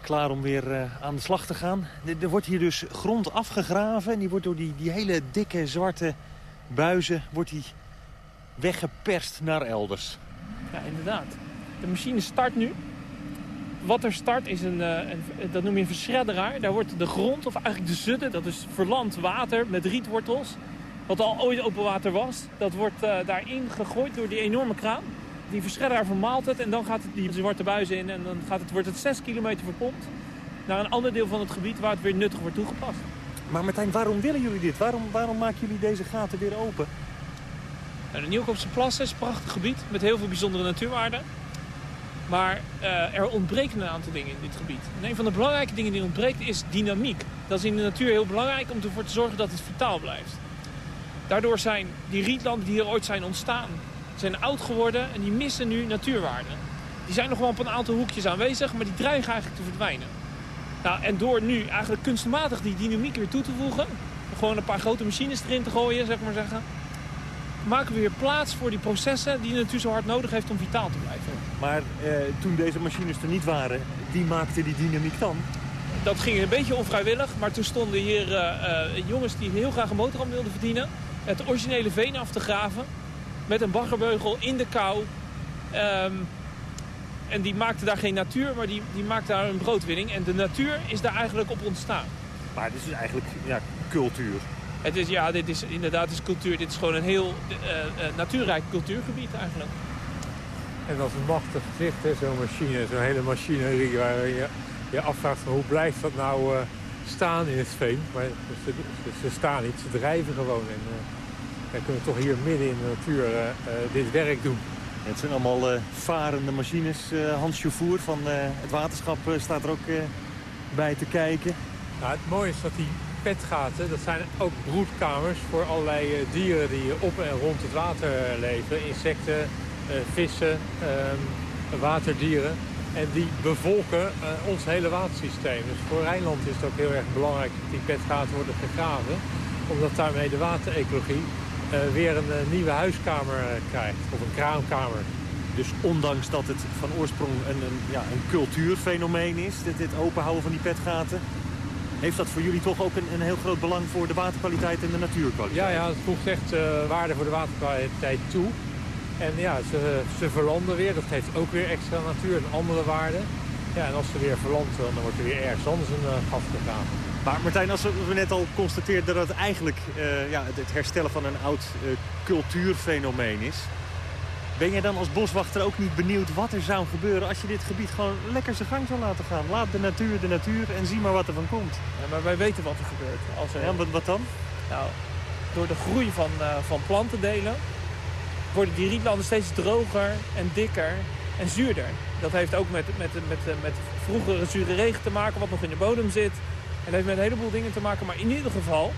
Klaar om weer aan de slag te gaan. Er wordt hier dus grond afgegraven. En die wordt door die, die hele dikke zwarte buizen wordt hij weggeperst naar elders. Ja, inderdaad. De machine start nu. Wat er start is een, een, dat noem je een verschredderaar. Daar wordt de grond, of eigenlijk de zudde, dat is verland water met rietwortels. Wat al ooit open water was. Dat wordt uh, daarin gegooid door die enorme kraan. Die verschredderaar vermaalt het en dan gaat het die zwarte buizen in. En dan gaat het, wordt het 6 kilometer verpompt naar een ander deel van het gebied waar het weer nuttig wordt toegepast. Maar Martijn, waarom willen jullie dit? Waarom, waarom maken jullie deze gaten weer open? Nou, de Nieuwkoopse Plassen is een prachtig gebied met heel veel bijzondere natuurwaarden. Maar uh, er ontbreken een aantal dingen in dit gebied. En een van de belangrijke dingen die ontbreekt is dynamiek. Dat is in de natuur heel belangrijk om ervoor te zorgen dat het vitaal blijft. Daardoor zijn die rietlanden die hier ooit zijn ontstaan, zijn oud geworden en die missen nu natuurwaarden. Die zijn nog wel op een aantal hoekjes aanwezig, maar die dreigen eigenlijk te verdwijnen. Nou, en door nu eigenlijk kunstmatig die dynamiek weer toe te voegen... gewoon een paar grote machines erin te gooien, zeg maar zeggen... maken we weer plaats voor die processen die de natuur zo hard nodig heeft om vitaal te blijven. Maar eh, toen deze machines er niet waren, wie maakte die dynamiek dan? Dat ging een beetje onvrijwillig, maar toen stonden hier uh, uh, jongens die heel graag een motorram wilden verdienen... het originele veen af te graven met een baggerbeugel in de kou... Um, en die maakte daar geen natuur, maar die, die maakte daar een broodwinning. En de natuur is daar eigenlijk op ontstaan. Maar dit is eigenlijk ja, cultuur. Het is, ja, dit is inderdaad is cultuur. Dit is gewoon een heel uh, uh, natuurrijk cultuurgebied eigenlijk. En dat is een machtig gezicht, hè, zo'n machine, zo'n hele machinerie... waar je je afvraagt van hoe blijft dat nou uh, staan in het veen. Maar ze, ze, ze, staan niet, ze drijven gewoon. En uh, wij kunnen toch hier midden in de natuur uh, dit werk doen. Het zijn allemaal varende machines. Hans Chaufour van het waterschap staat er ook bij te kijken. Nou, het mooie is dat die petgaten, dat zijn ook broedkamers voor allerlei dieren die op en rond het water leven. Insecten, vissen, ehm, waterdieren. En die bevolken uh, ons hele watersysteem. Dus voor Rijnland is het ook heel erg belangrijk dat die petgaten worden gegraven. Omdat daarmee de waterecologie uh, weer een uh, nieuwe huiskamer krijgt. Of een kraamkamer. Dus ondanks dat het van oorsprong een, een, ja, een cultuurfenomeen is, dit, dit openhouden van die petgaten... Heeft dat voor jullie toch ook een, een heel groot belang voor de waterkwaliteit en de natuurkwaliteit? Ja, ja het voegt echt waarde voor de waterkwaliteit toe. En ja, ze, ze verlanden weer. Dat geeft ook weer extra natuur en andere waarden. Ja, en als ze weer verlanden, dan wordt er weer ergens anders een uh, gat gegaan. Maar Martijn, als we net al constateerden dat het eigenlijk uh, ja, het herstellen van een oud uh, cultuurfenomeen is... Ben jij dan als boswachter ook niet benieuwd wat er zou gebeuren als je dit gebied gewoon lekker zijn gang zou laten gaan? Laat de natuur de natuur en zie maar wat er van komt. Ja, maar wij weten wat er gebeurt. Als er... ja, wat, wat dan? Nou, door de groei van, uh, van plantendelen worden die rietlanden steeds droger en dikker en zuurder. Dat heeft ook met, met, met, met vroegere zure regen te maken, wat nog in de bodem zit. Dat heeft met een heleboel dingen te maken. Maar in ieder geval,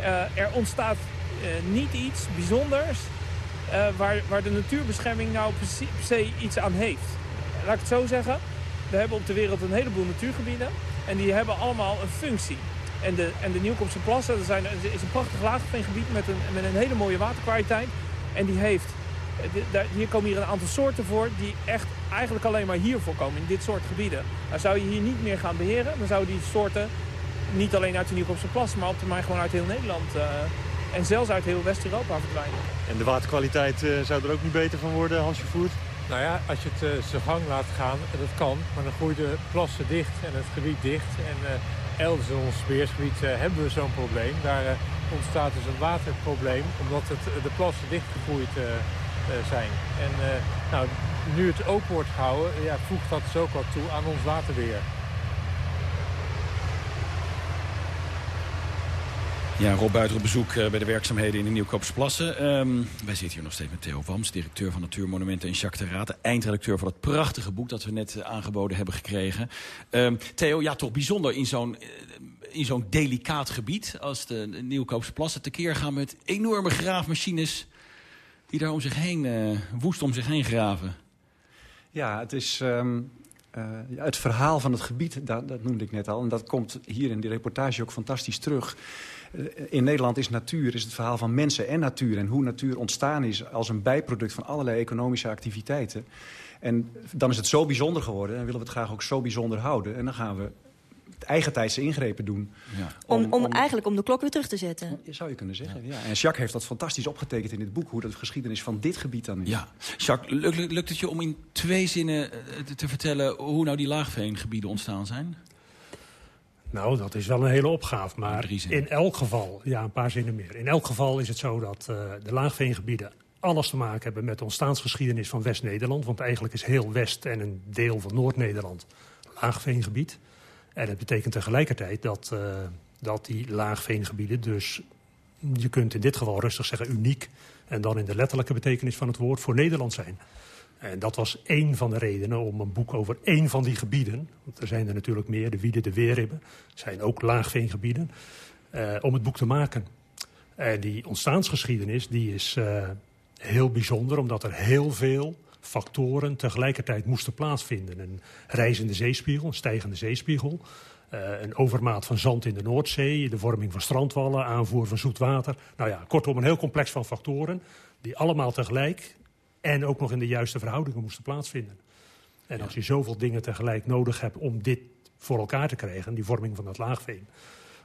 uh, er ontstaat uh, niet iets bijzonders uh, waar, waar de natuurbescherming nou per se iets aan heeft. Laat ik het zo zeggen. We hebben op de wereld een heleboel natuurgebieden. En die hebben allemaal een functie. En de, en de Nieuwkomse plassen zijn, is een prachtig laagveengebied met een, met een hele mooie waterkwaliteit. En die heeft, hier komen hier een aantal soorten voor die echt eigenlijk alleen maar hier voorkomen, in dit soort gebieden. Nou zou je hier niet meer gaan beheren, dan zouden die soorten niet alleen uit de Nieuwkoopse plas, maar op termijn gewoon uit heel Nederland uh, en zelfs uit heel West-Europa verdwijnen. En de waterkwaliteit uh, zou er ook niet beter van worden, Hansje Voert? Nou ja, als je het uh, zijn gang laat gaan, dat kan, maar dan groeien de plassen dicht en het gebied dicht. En elders in ons beheersgebied hebben we zo'n probleem. Daar ontstaat dus een waterprobleem, omdat het, de plassen dichtgegroeid uh, uh, zijn. En uh, nou, nu het open wordt gehouden, ja, voegt dat dus ook wat toe aan ons waterbeheer. Ja, Rob Buiter op bezoek bij de werkzaamheden in de Nieuwkoopse Plassen. Um, wij zitten hier nog steeds met Theo Wams, directeur van Natuurmonumenten... en Jacques de Raad, eindredacteur van het prachtige boek... dat we net aangeboden hebben gekregen. Um, Theo, ja, toch bijzonder in zo'n in zo'n delicaat gebied als de Nieuwkoopse plassen tekeer gaan met enorme graafmachines die daar om zich heen, uh, woest om zich heen graven. Ja, het is uh, het verhaal van het gebied, dat, dat, noemde ik net al. En dat komt hier in die reportage ook fantastisch terug. In Nederland is natuur is het verhaal van mensen en natuur. En hoe natuur ontstaan is als een bijproduct van allerlei economische activiteiten. En dan is het zo bijzonder geworden en willen we het graag ook zo bijzonder houden. En dan gaan we eigentijdse ingrepen doen. Ja. Om, om, om, eigenlijk om de klok weer terug te zetten. Zou je kunnen zeggen, ja. En Jacques heeft dat fantastisch opgetekend in dit boek... hoe de geschiedenis van dit gebied dan is. Ja. Jacques, lukt, lukt het je om in twee zinnen te vertellen... hoe nou die laagveengebieden ontstaan zijn? Nou, dat is wel een hele opgave. Maar in elk geval, ja, een paar zinnen meer. In elk geval is het zo dat uh, de laagveengebieden alles te maken hebben met de ontstaansgeschiedenis van West-Nederland. Want eigenlijk is heel West en een deel van Noord-Nederland laagveengebied. En dat betekent tegelijkertijd dat, uh, dat die laagveengebieden dus... je kunt in dit geval rustig zeggen uniek... en dan in de letterlijke betekenis van het woord voor Nederland zijn. En dat was één van de redenen om een boek over één van die gebieden... want er zijn er natuurlijk meer, de Wieden, de Weerribben... zijn ook laagveengebieden, uh, om het boek te maken. En die ontstaansgeschiedenis die is uh, heel bijzonder... omdat er heel veel factoren tegelijkertijd moesten plaatsvinden. Een reizende zeespiegel, een stijgende zeespiegel... Uh, een overmaat van zand in de Noordzee, de vorming van strandwallen, aanvoer van zoet water. Nou ja, kortom een heel complex van factoren die allemaal tegelijk en ook nog in de juiste verhoudingen moesten plaatsvinden. En als je zoveel dingen tegelijk nodig hebt om dit voor elkaar te krijgen, die vorming van dat laagveen,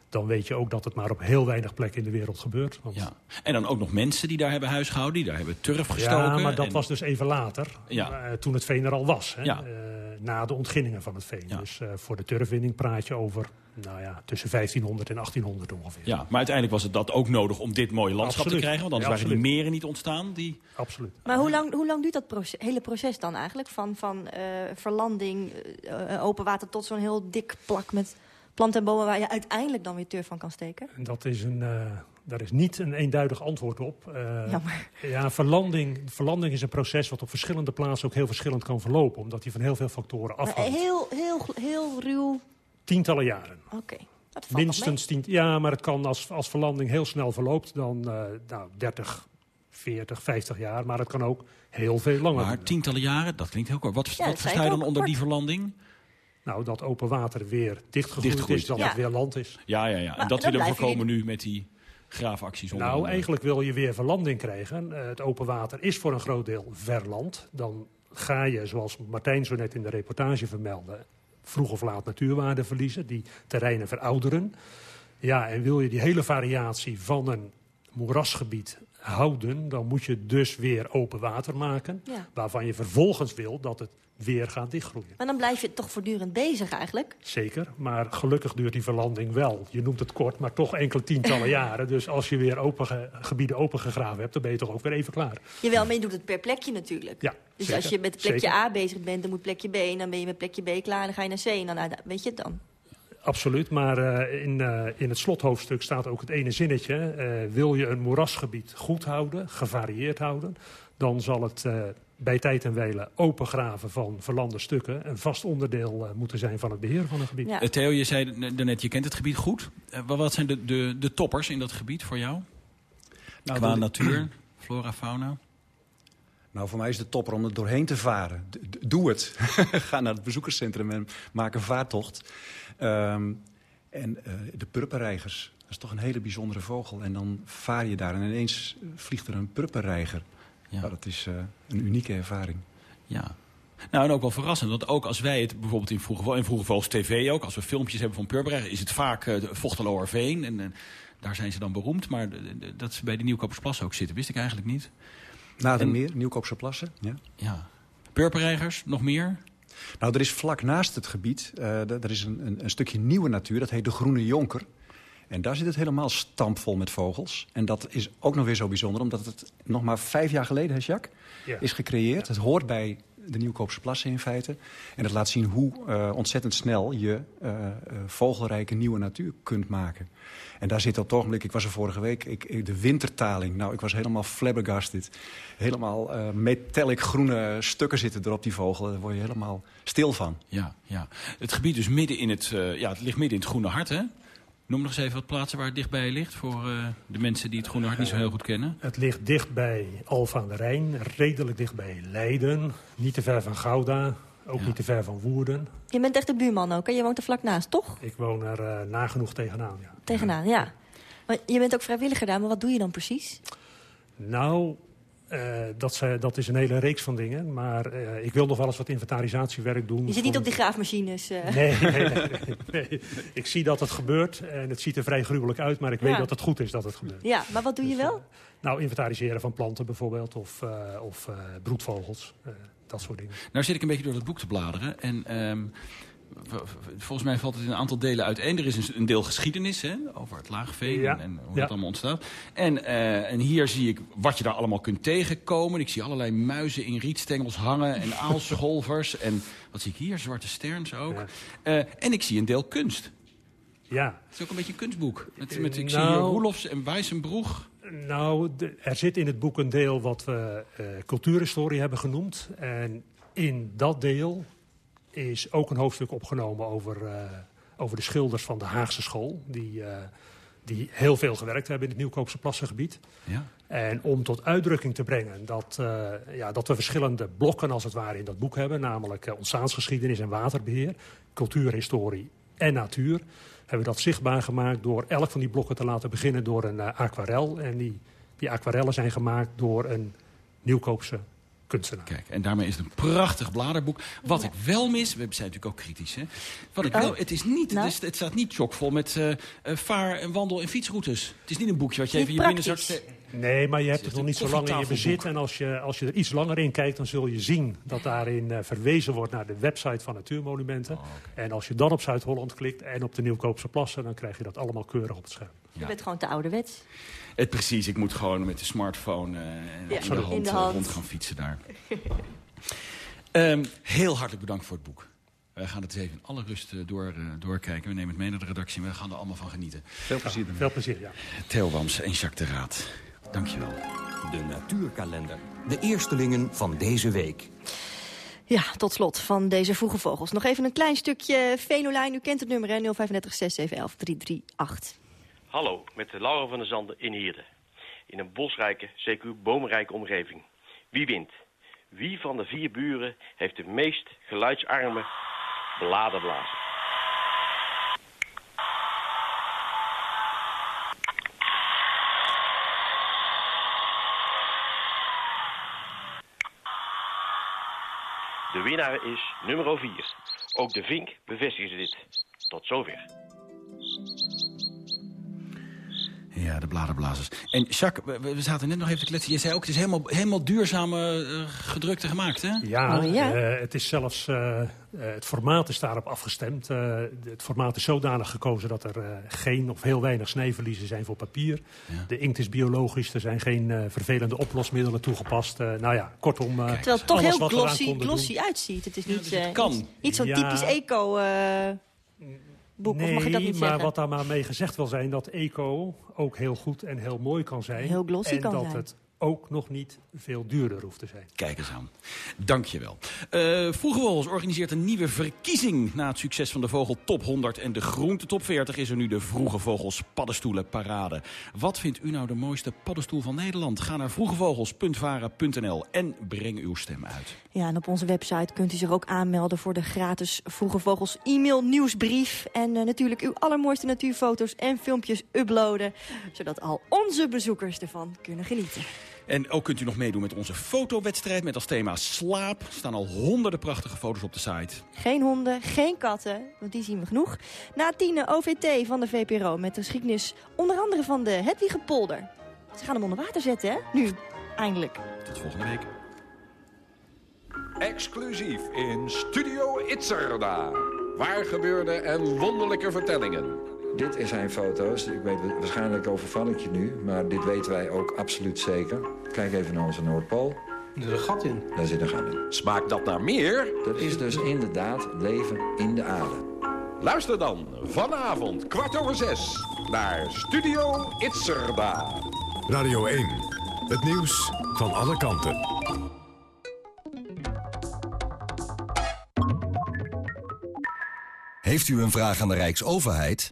dan weet je ook dat het maar op heel weinig plekken in de wereld gebeurt. Want... Ja. En dan ook nog mensen die daar hebben huisgehouden, die daar hebben turf gestoken. Ja, maar dat en- was dus even later, Ja. eh, toen het veen er al was. Hè? Ja. Eh, na de ontginningen van het veen. Dus eh, voor de turfwinning praat je over nou ja, tussen 1500 en 1800 ongeveer. Ja, maar uiteindelijk was het dat ook nodig om dit mooie landschap Absoluut. te krijgen. Want anders Ja, waren die meren niet ontstaan. Die... Absoluut. Maar hoe lang, hoe lang duurt dat proces- hele proces dan eigenlijk? Van, van eh, verlanding, open water tot zo'n heel dik plak met planten en bomen... waar je uiteindelijk dan weer turf van kan steken? En dat is een, eh, daar is niet een eenduidig antwoord op. Eh, Jammer. Ja, verlanding, verlanding is een proces wat op verschillende plaatsen ook heel verschillend kan verlopen. Omdat die van heel veel factoren Maar afhangt. heel, heel, heel ruw... Tientallen jaren. Oké, Minstens tien. Ja, maar het kan als, als verlanding heel snel verloopt dan eh, nou, 30, 40, 50 jaar. Maar het kan ook heel veel langer. Maar tientallen jaren, dat klinkt heel kort. Wat, Ja, wat versta je dan onder kort. die verlanding? Nou, dat open water weer dichtgegroeid, Dichtgegroeid, is, dat ja. het weer land is. Ja, ja, ja. En Maar dat willen we voorkomen nu met die graafacties. onder Nou, andere. eigenlijk wil je weer verlanding krijgen. Eh, het open water is voor een groot deel verland. Dan ga je, zoals Martijn zo net in de reportage vermeldde... vroeg of laat natuurwaarde verliezen, die terreinen verouderen. Ja, en wil je die hele variatie van een moerasgebied houden... dan moet je dus weer open water maken... Ja. waarvan je vervolgens wil dat het weer gaat dichtgroeien. Maar dan blijf je toch voortdurend bezig eigenlijk. Zeker, maar gelukkig duurt die verlanding wel. Je noemt het kort, maar toch enkele tientallen jaren. Dus als je weer open ge- gebieden opengegraven hebt, dan ben je toch ook weer even klaar. Jawel, maar je doet het per plekje natuurlijk. Ja, Dus zeker, als je met plekje zeker. A bezig bent, dan moet plekje B... en dan ben je met plekje B klaar en dan ga je naar C. En dan, weet je het dan? Absoluut, maar eh, in, eh, in het slothoofdstuk staat ook het ene zinnetje. eh, wil je een moerasgebied goed houden, gevarieerd houden... dan zal het bij tijd en wijle opengraven van verlande stukken... een vast onderdeel eh, moeten zijn van het beheer van een gebied. Eh, Theo, je zei daarnet, je kent het gebied goed. Eh, wa- wat zijn de, de, de toppers in dat gebied voor jou? Nou, Qua de- natuur, flora, fauna? Nou, voor mij is de topper om er doorheen te varen. D- doe het. Ga naar het bezoekerscentrum en maak een vaartocht. Ehm, en eh, de purperreigers, dat is toch een hele bijzondere vogel. En dan vaar je daar en ineens vliegt er een purperreiger. Ja. Nou, dat is eh, een unieke ervaring. Ja. Nou, en ook wel verrassend. Want ook als wij het bijvoorbeeld in Vroege, in Vroege Vogels TV ook... als we filmpjes hebben van Purperreich... is het vaak uh, Vochteloerveen. En eh, daar zijn ze dan beroemd. Maar dat ze bij de Nieuwkopersplassen ook zitten, wist ik eigenlijk niet. Na de En- meer, Nieuwkoopse plassen. Ja. Ja. Purperreigers, nog meer? Nou, er is vlak naast het gebied, eh, er is een, een, een stukje nieuwe natuur. Dat heet de Groene Jonker. En daar zit het helemaal stampvol met vogels. En dat is ook nog weer zo bijzonder, omdat het nog maar vijf jaar geleden, hè, Jacques, Ja. is gecreëerd. Het hoort bij de Nieuwkoopse plassen in feite. En het laat zien hoe eh, ontzettend snel je eh, eh, vogelrijke nieuwe natuur kunt maken. En daar zit op het ogenblik, ik was er vorige week, ik, de wintertaling. Nou, ik was helemaal flabbergasted. Helemaal eh, metallic groene stukken zitten er op die vogel. Daar word je helemaal stil van. Ja, ja. Het gebied dus midden in het, eh, ja, het ligt midden in het Groene Hart, hè? Noem nog eens even wat plaatsen waar het dichtbij ligt... voor eh, de mensen die het Groene Hart niet zo heel goed kennen. Het ligt dicht bij Alphen aan de Rijn, redelijk dicht bij Leiden. Niet te ver van Gouda, ook niet te ver van Woerden. Je bent echt de buurman ook, hè? Je woont er vlak naast, toch? Ik woon er eh, nagenoeg tegenaan, ja. Tegenaan, ja. Maar je bent ook vrijwilliger daar, maar wat doe je dan precies? Nou, eh, dat, ze- dat is een hele reeks van dingen. Maar eh, ik wil nog wel eens wat inventarisatiewerk doen. Je zit niet op die graafmachines. eh. Nee, nee, nee, nee, nee. Ik zie dat het gebeurt en het ziet er vrij gruwelijk uit. Maar ik weet dat het goed is dat het gebeurt. Ja, maar wat doe je wel? Nou, inventariseren van planten bijvoorbeeld of, eh, of eh, broedvogels. eh, dat soort dingen. Nou zit ik een beetje door het boek te bladeren. En ehm, volgens mij valt het in een aantal delen uiteen. Er is een, deel geschiedenis hè, over het Laagveen Ja. en, hoe Ja. dat allemaal ontstaat. En, eh, en hier zie ik wat je daar allemaal kunt tegenkomen. Ik zie allerlei muizen in rietstengels hangen en aalscholvers. en wat zie ik hier? Zwarte sterns ook. Eh, en ik zie een deel kunst. Ja. Het is ook een beetje een kunstboek. Met, met, ik zie Nou- hier Roelofs en Wijzenbroeg. Nou, er zit in het boek een deel wat we eh, cultuurhistorie hebben genoemd. En in dat deel is ook een hoofdstuk opgenomen over, eh, over de schilders van de Haagse school. Die, eh, die heel veel gewerkt hebben in het Nieuwkoopse plassengebied. Ja. En om tot uitdrukking te brengen dat, eh, ja, dat we verschillende blokken als het ware in dat boek hebben. Namelijk ontstaansgeschiedenis en waterbeheer, cultuurhistorie en natuur. Hebben we dat zichtbaar gemaakt door elk van die blokken te laten beginnen door een eh, aquarel. En die, die aquarellen zijn gemaakt door een Nieuwkoopse kunstenaar. Kijk, en daarmee is het een prachtig bladerboek. Wat ik wel mis, we zijn natuurlijk ook kritisch, hè. Wat ik Oh. wel, het, is niet, Nou? het, is- het staat niet chockvol met eh, eh, vaar- en wandel- en fietsroutes. Het is niet een boekje wat je Niet even in je binnenzak... Nee, maar je hebt het nog niet zo lang in je bezit. En als je, als je er iets langer in kijkt, dan zul je zien dat daarin eh, verwezen wordt naar de website van Natuurmonumenten. Oh, En als je dan op Zuid-Holland klikt en op de Nieuwkoopse plassen, dan krijg je dat allemaal keurig op het scherm. Je bent gewoon te ouderwets. Het precies, ik moet gewoon met de smartphone eh, Ja, in, de hand, in de eh, hand. rond gaan fietsen daar. Ehm, heel hartelijk bedankt voor het boek. Wij gaan het eens even in alle rust eh, door, eh, doorkijken. We nemen het mee naar de redactie en we gaan er allemaal van genieten. Veel plezier. Veel plezier, ja. Theo Wams en Jacques de Raad. Dankjewel. De natuurkalender. De eerstelingen van deze week. Ja, tot slot van deze vroege vogels. Nog even een klein stukje Venolijn. U kent het nummer, hè? 035 6711 338. Hallo, met Laura van der Zanden in Heerde. In een bosrijke, zeker boomrijke omgeving. Wie wint? Wie van de vier buren heeft de meest geluidsarme bladerblazer? De winnaar is nummer 4. Ook de Vink bevestigde dit. Tot zover. Ja, de bladerblazers. En Jacques, we, we zaten net nog even te kletsen. Je zei ook, het is helemaal, helemaal duurzame eh, gedrukte gemaakt, hè? Ja, Oh, ja. eh, het is zelfs, eh, het formaat is daarop afgestemd. Eh, het formaat is zodanig gekozen dat er eh, geen of heel weinig snijverliezen zijn voor papier. De inkt is biologisch, er zijn geen eh, vervelende oplosmiddelen toegepast. Eh, nou ja, kortom, eh, Terwijl het toch heel glossy, glossy doen. uitziet. Het is niet, dus het eh, kan. niet, niet zo'n typisch eco eh, boek, Nee, of mag je dat niet maar zeggen? wat daar maar mee gezegd wil zijn... dat eco ook heel goed en heel mooi kan zijn. Heel glossy en kan dat zijn. het ook nog niet veel duurder hoeft te zijn. Kijk eens aan. Dankjewel. Uh, Vroege Vogels organiseert een nieuwe verkiezing... na het succes van de Vogel Top 100 en de Groente Top 40... is er nu de Vroege Vogels Paddenstoelen Parade. Wat vindt u nou de mooiste paddenstoel van Nederland? Ga naar vroegevogels.vara.nl en breng uw stem uit. Ja, en op onze website kunt u zich ook aanmelden voor de gratis Vroege Vogels e-mail nieuwsbrief. En eh, natuurlijk uw allermooiste natuurfoto's en filmpjes uploaden. Zodat al onze bezoekers ervan kunnen genieten. En ook kunt u nog meedoen met onze fotowedstrijd met als thema slaap. Er staan al honderden prachtige foto's op de site. Geen honden, geen katten, want die zien we genoeg. Na tienen OVT van de VPRO met de geschiedenis onder andere van de Hedwigepolder. Ze gaan hem onder water zetten, hè? Nu, eindelijk. Tot volgende week. Exclusief in Studio Itzerda. Waar gebeurde en wonderlijke vertellingen. Dit zijn foto's. Ik weet waarschijnlijk overval ik je nu, maar dit weten wij ook absoluut zeker. Kijk even naar onze Noordpool. Er zit een gat in. Daar zit een gat in. Smaakt dat naar meer? Dat is dus inderdaad leven in de aarde. Luister dan vanavond kwart over zes naar Studio Itzerda. Radio 1. Het nieuws van alle kanten. Heeft u een vraag aan de Rijksoverheid?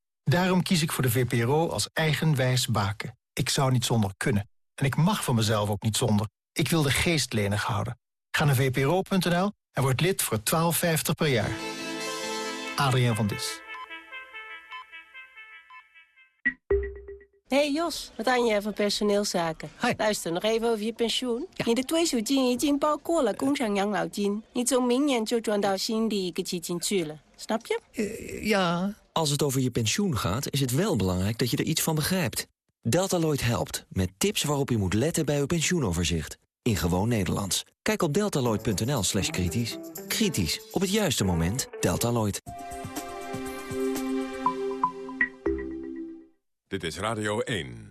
Daarom kies ik voor de VPRO als eigenwijs baken. Ik zou niet zonder kunnen. En ik mag van mezelf ook niet zonder. Ik wil de geest lenig houden. Ga naar vpro.nl en word lid voor 12,50 per jaar. Adriaan van Dis. Hey Jos, wat aan je van personeelszaken? Luister, nog even over je pensioen. Je de 退休金已经包括了工厂养老金，你从明年就转到新的一个基金去了，snap je? Ja. Als het over je pensioen gaat, is het wel belangrijk dat je er iets van begrijpt. Deltaloid helpt, met tips waarop u moet letten bij uw pensioenoverzicht. In gewoon Nederlands. Kijk op deltaloid.nl slash kritisch. Kritisch, op het juiste moment. Deltaloid. Dit is Radio 1.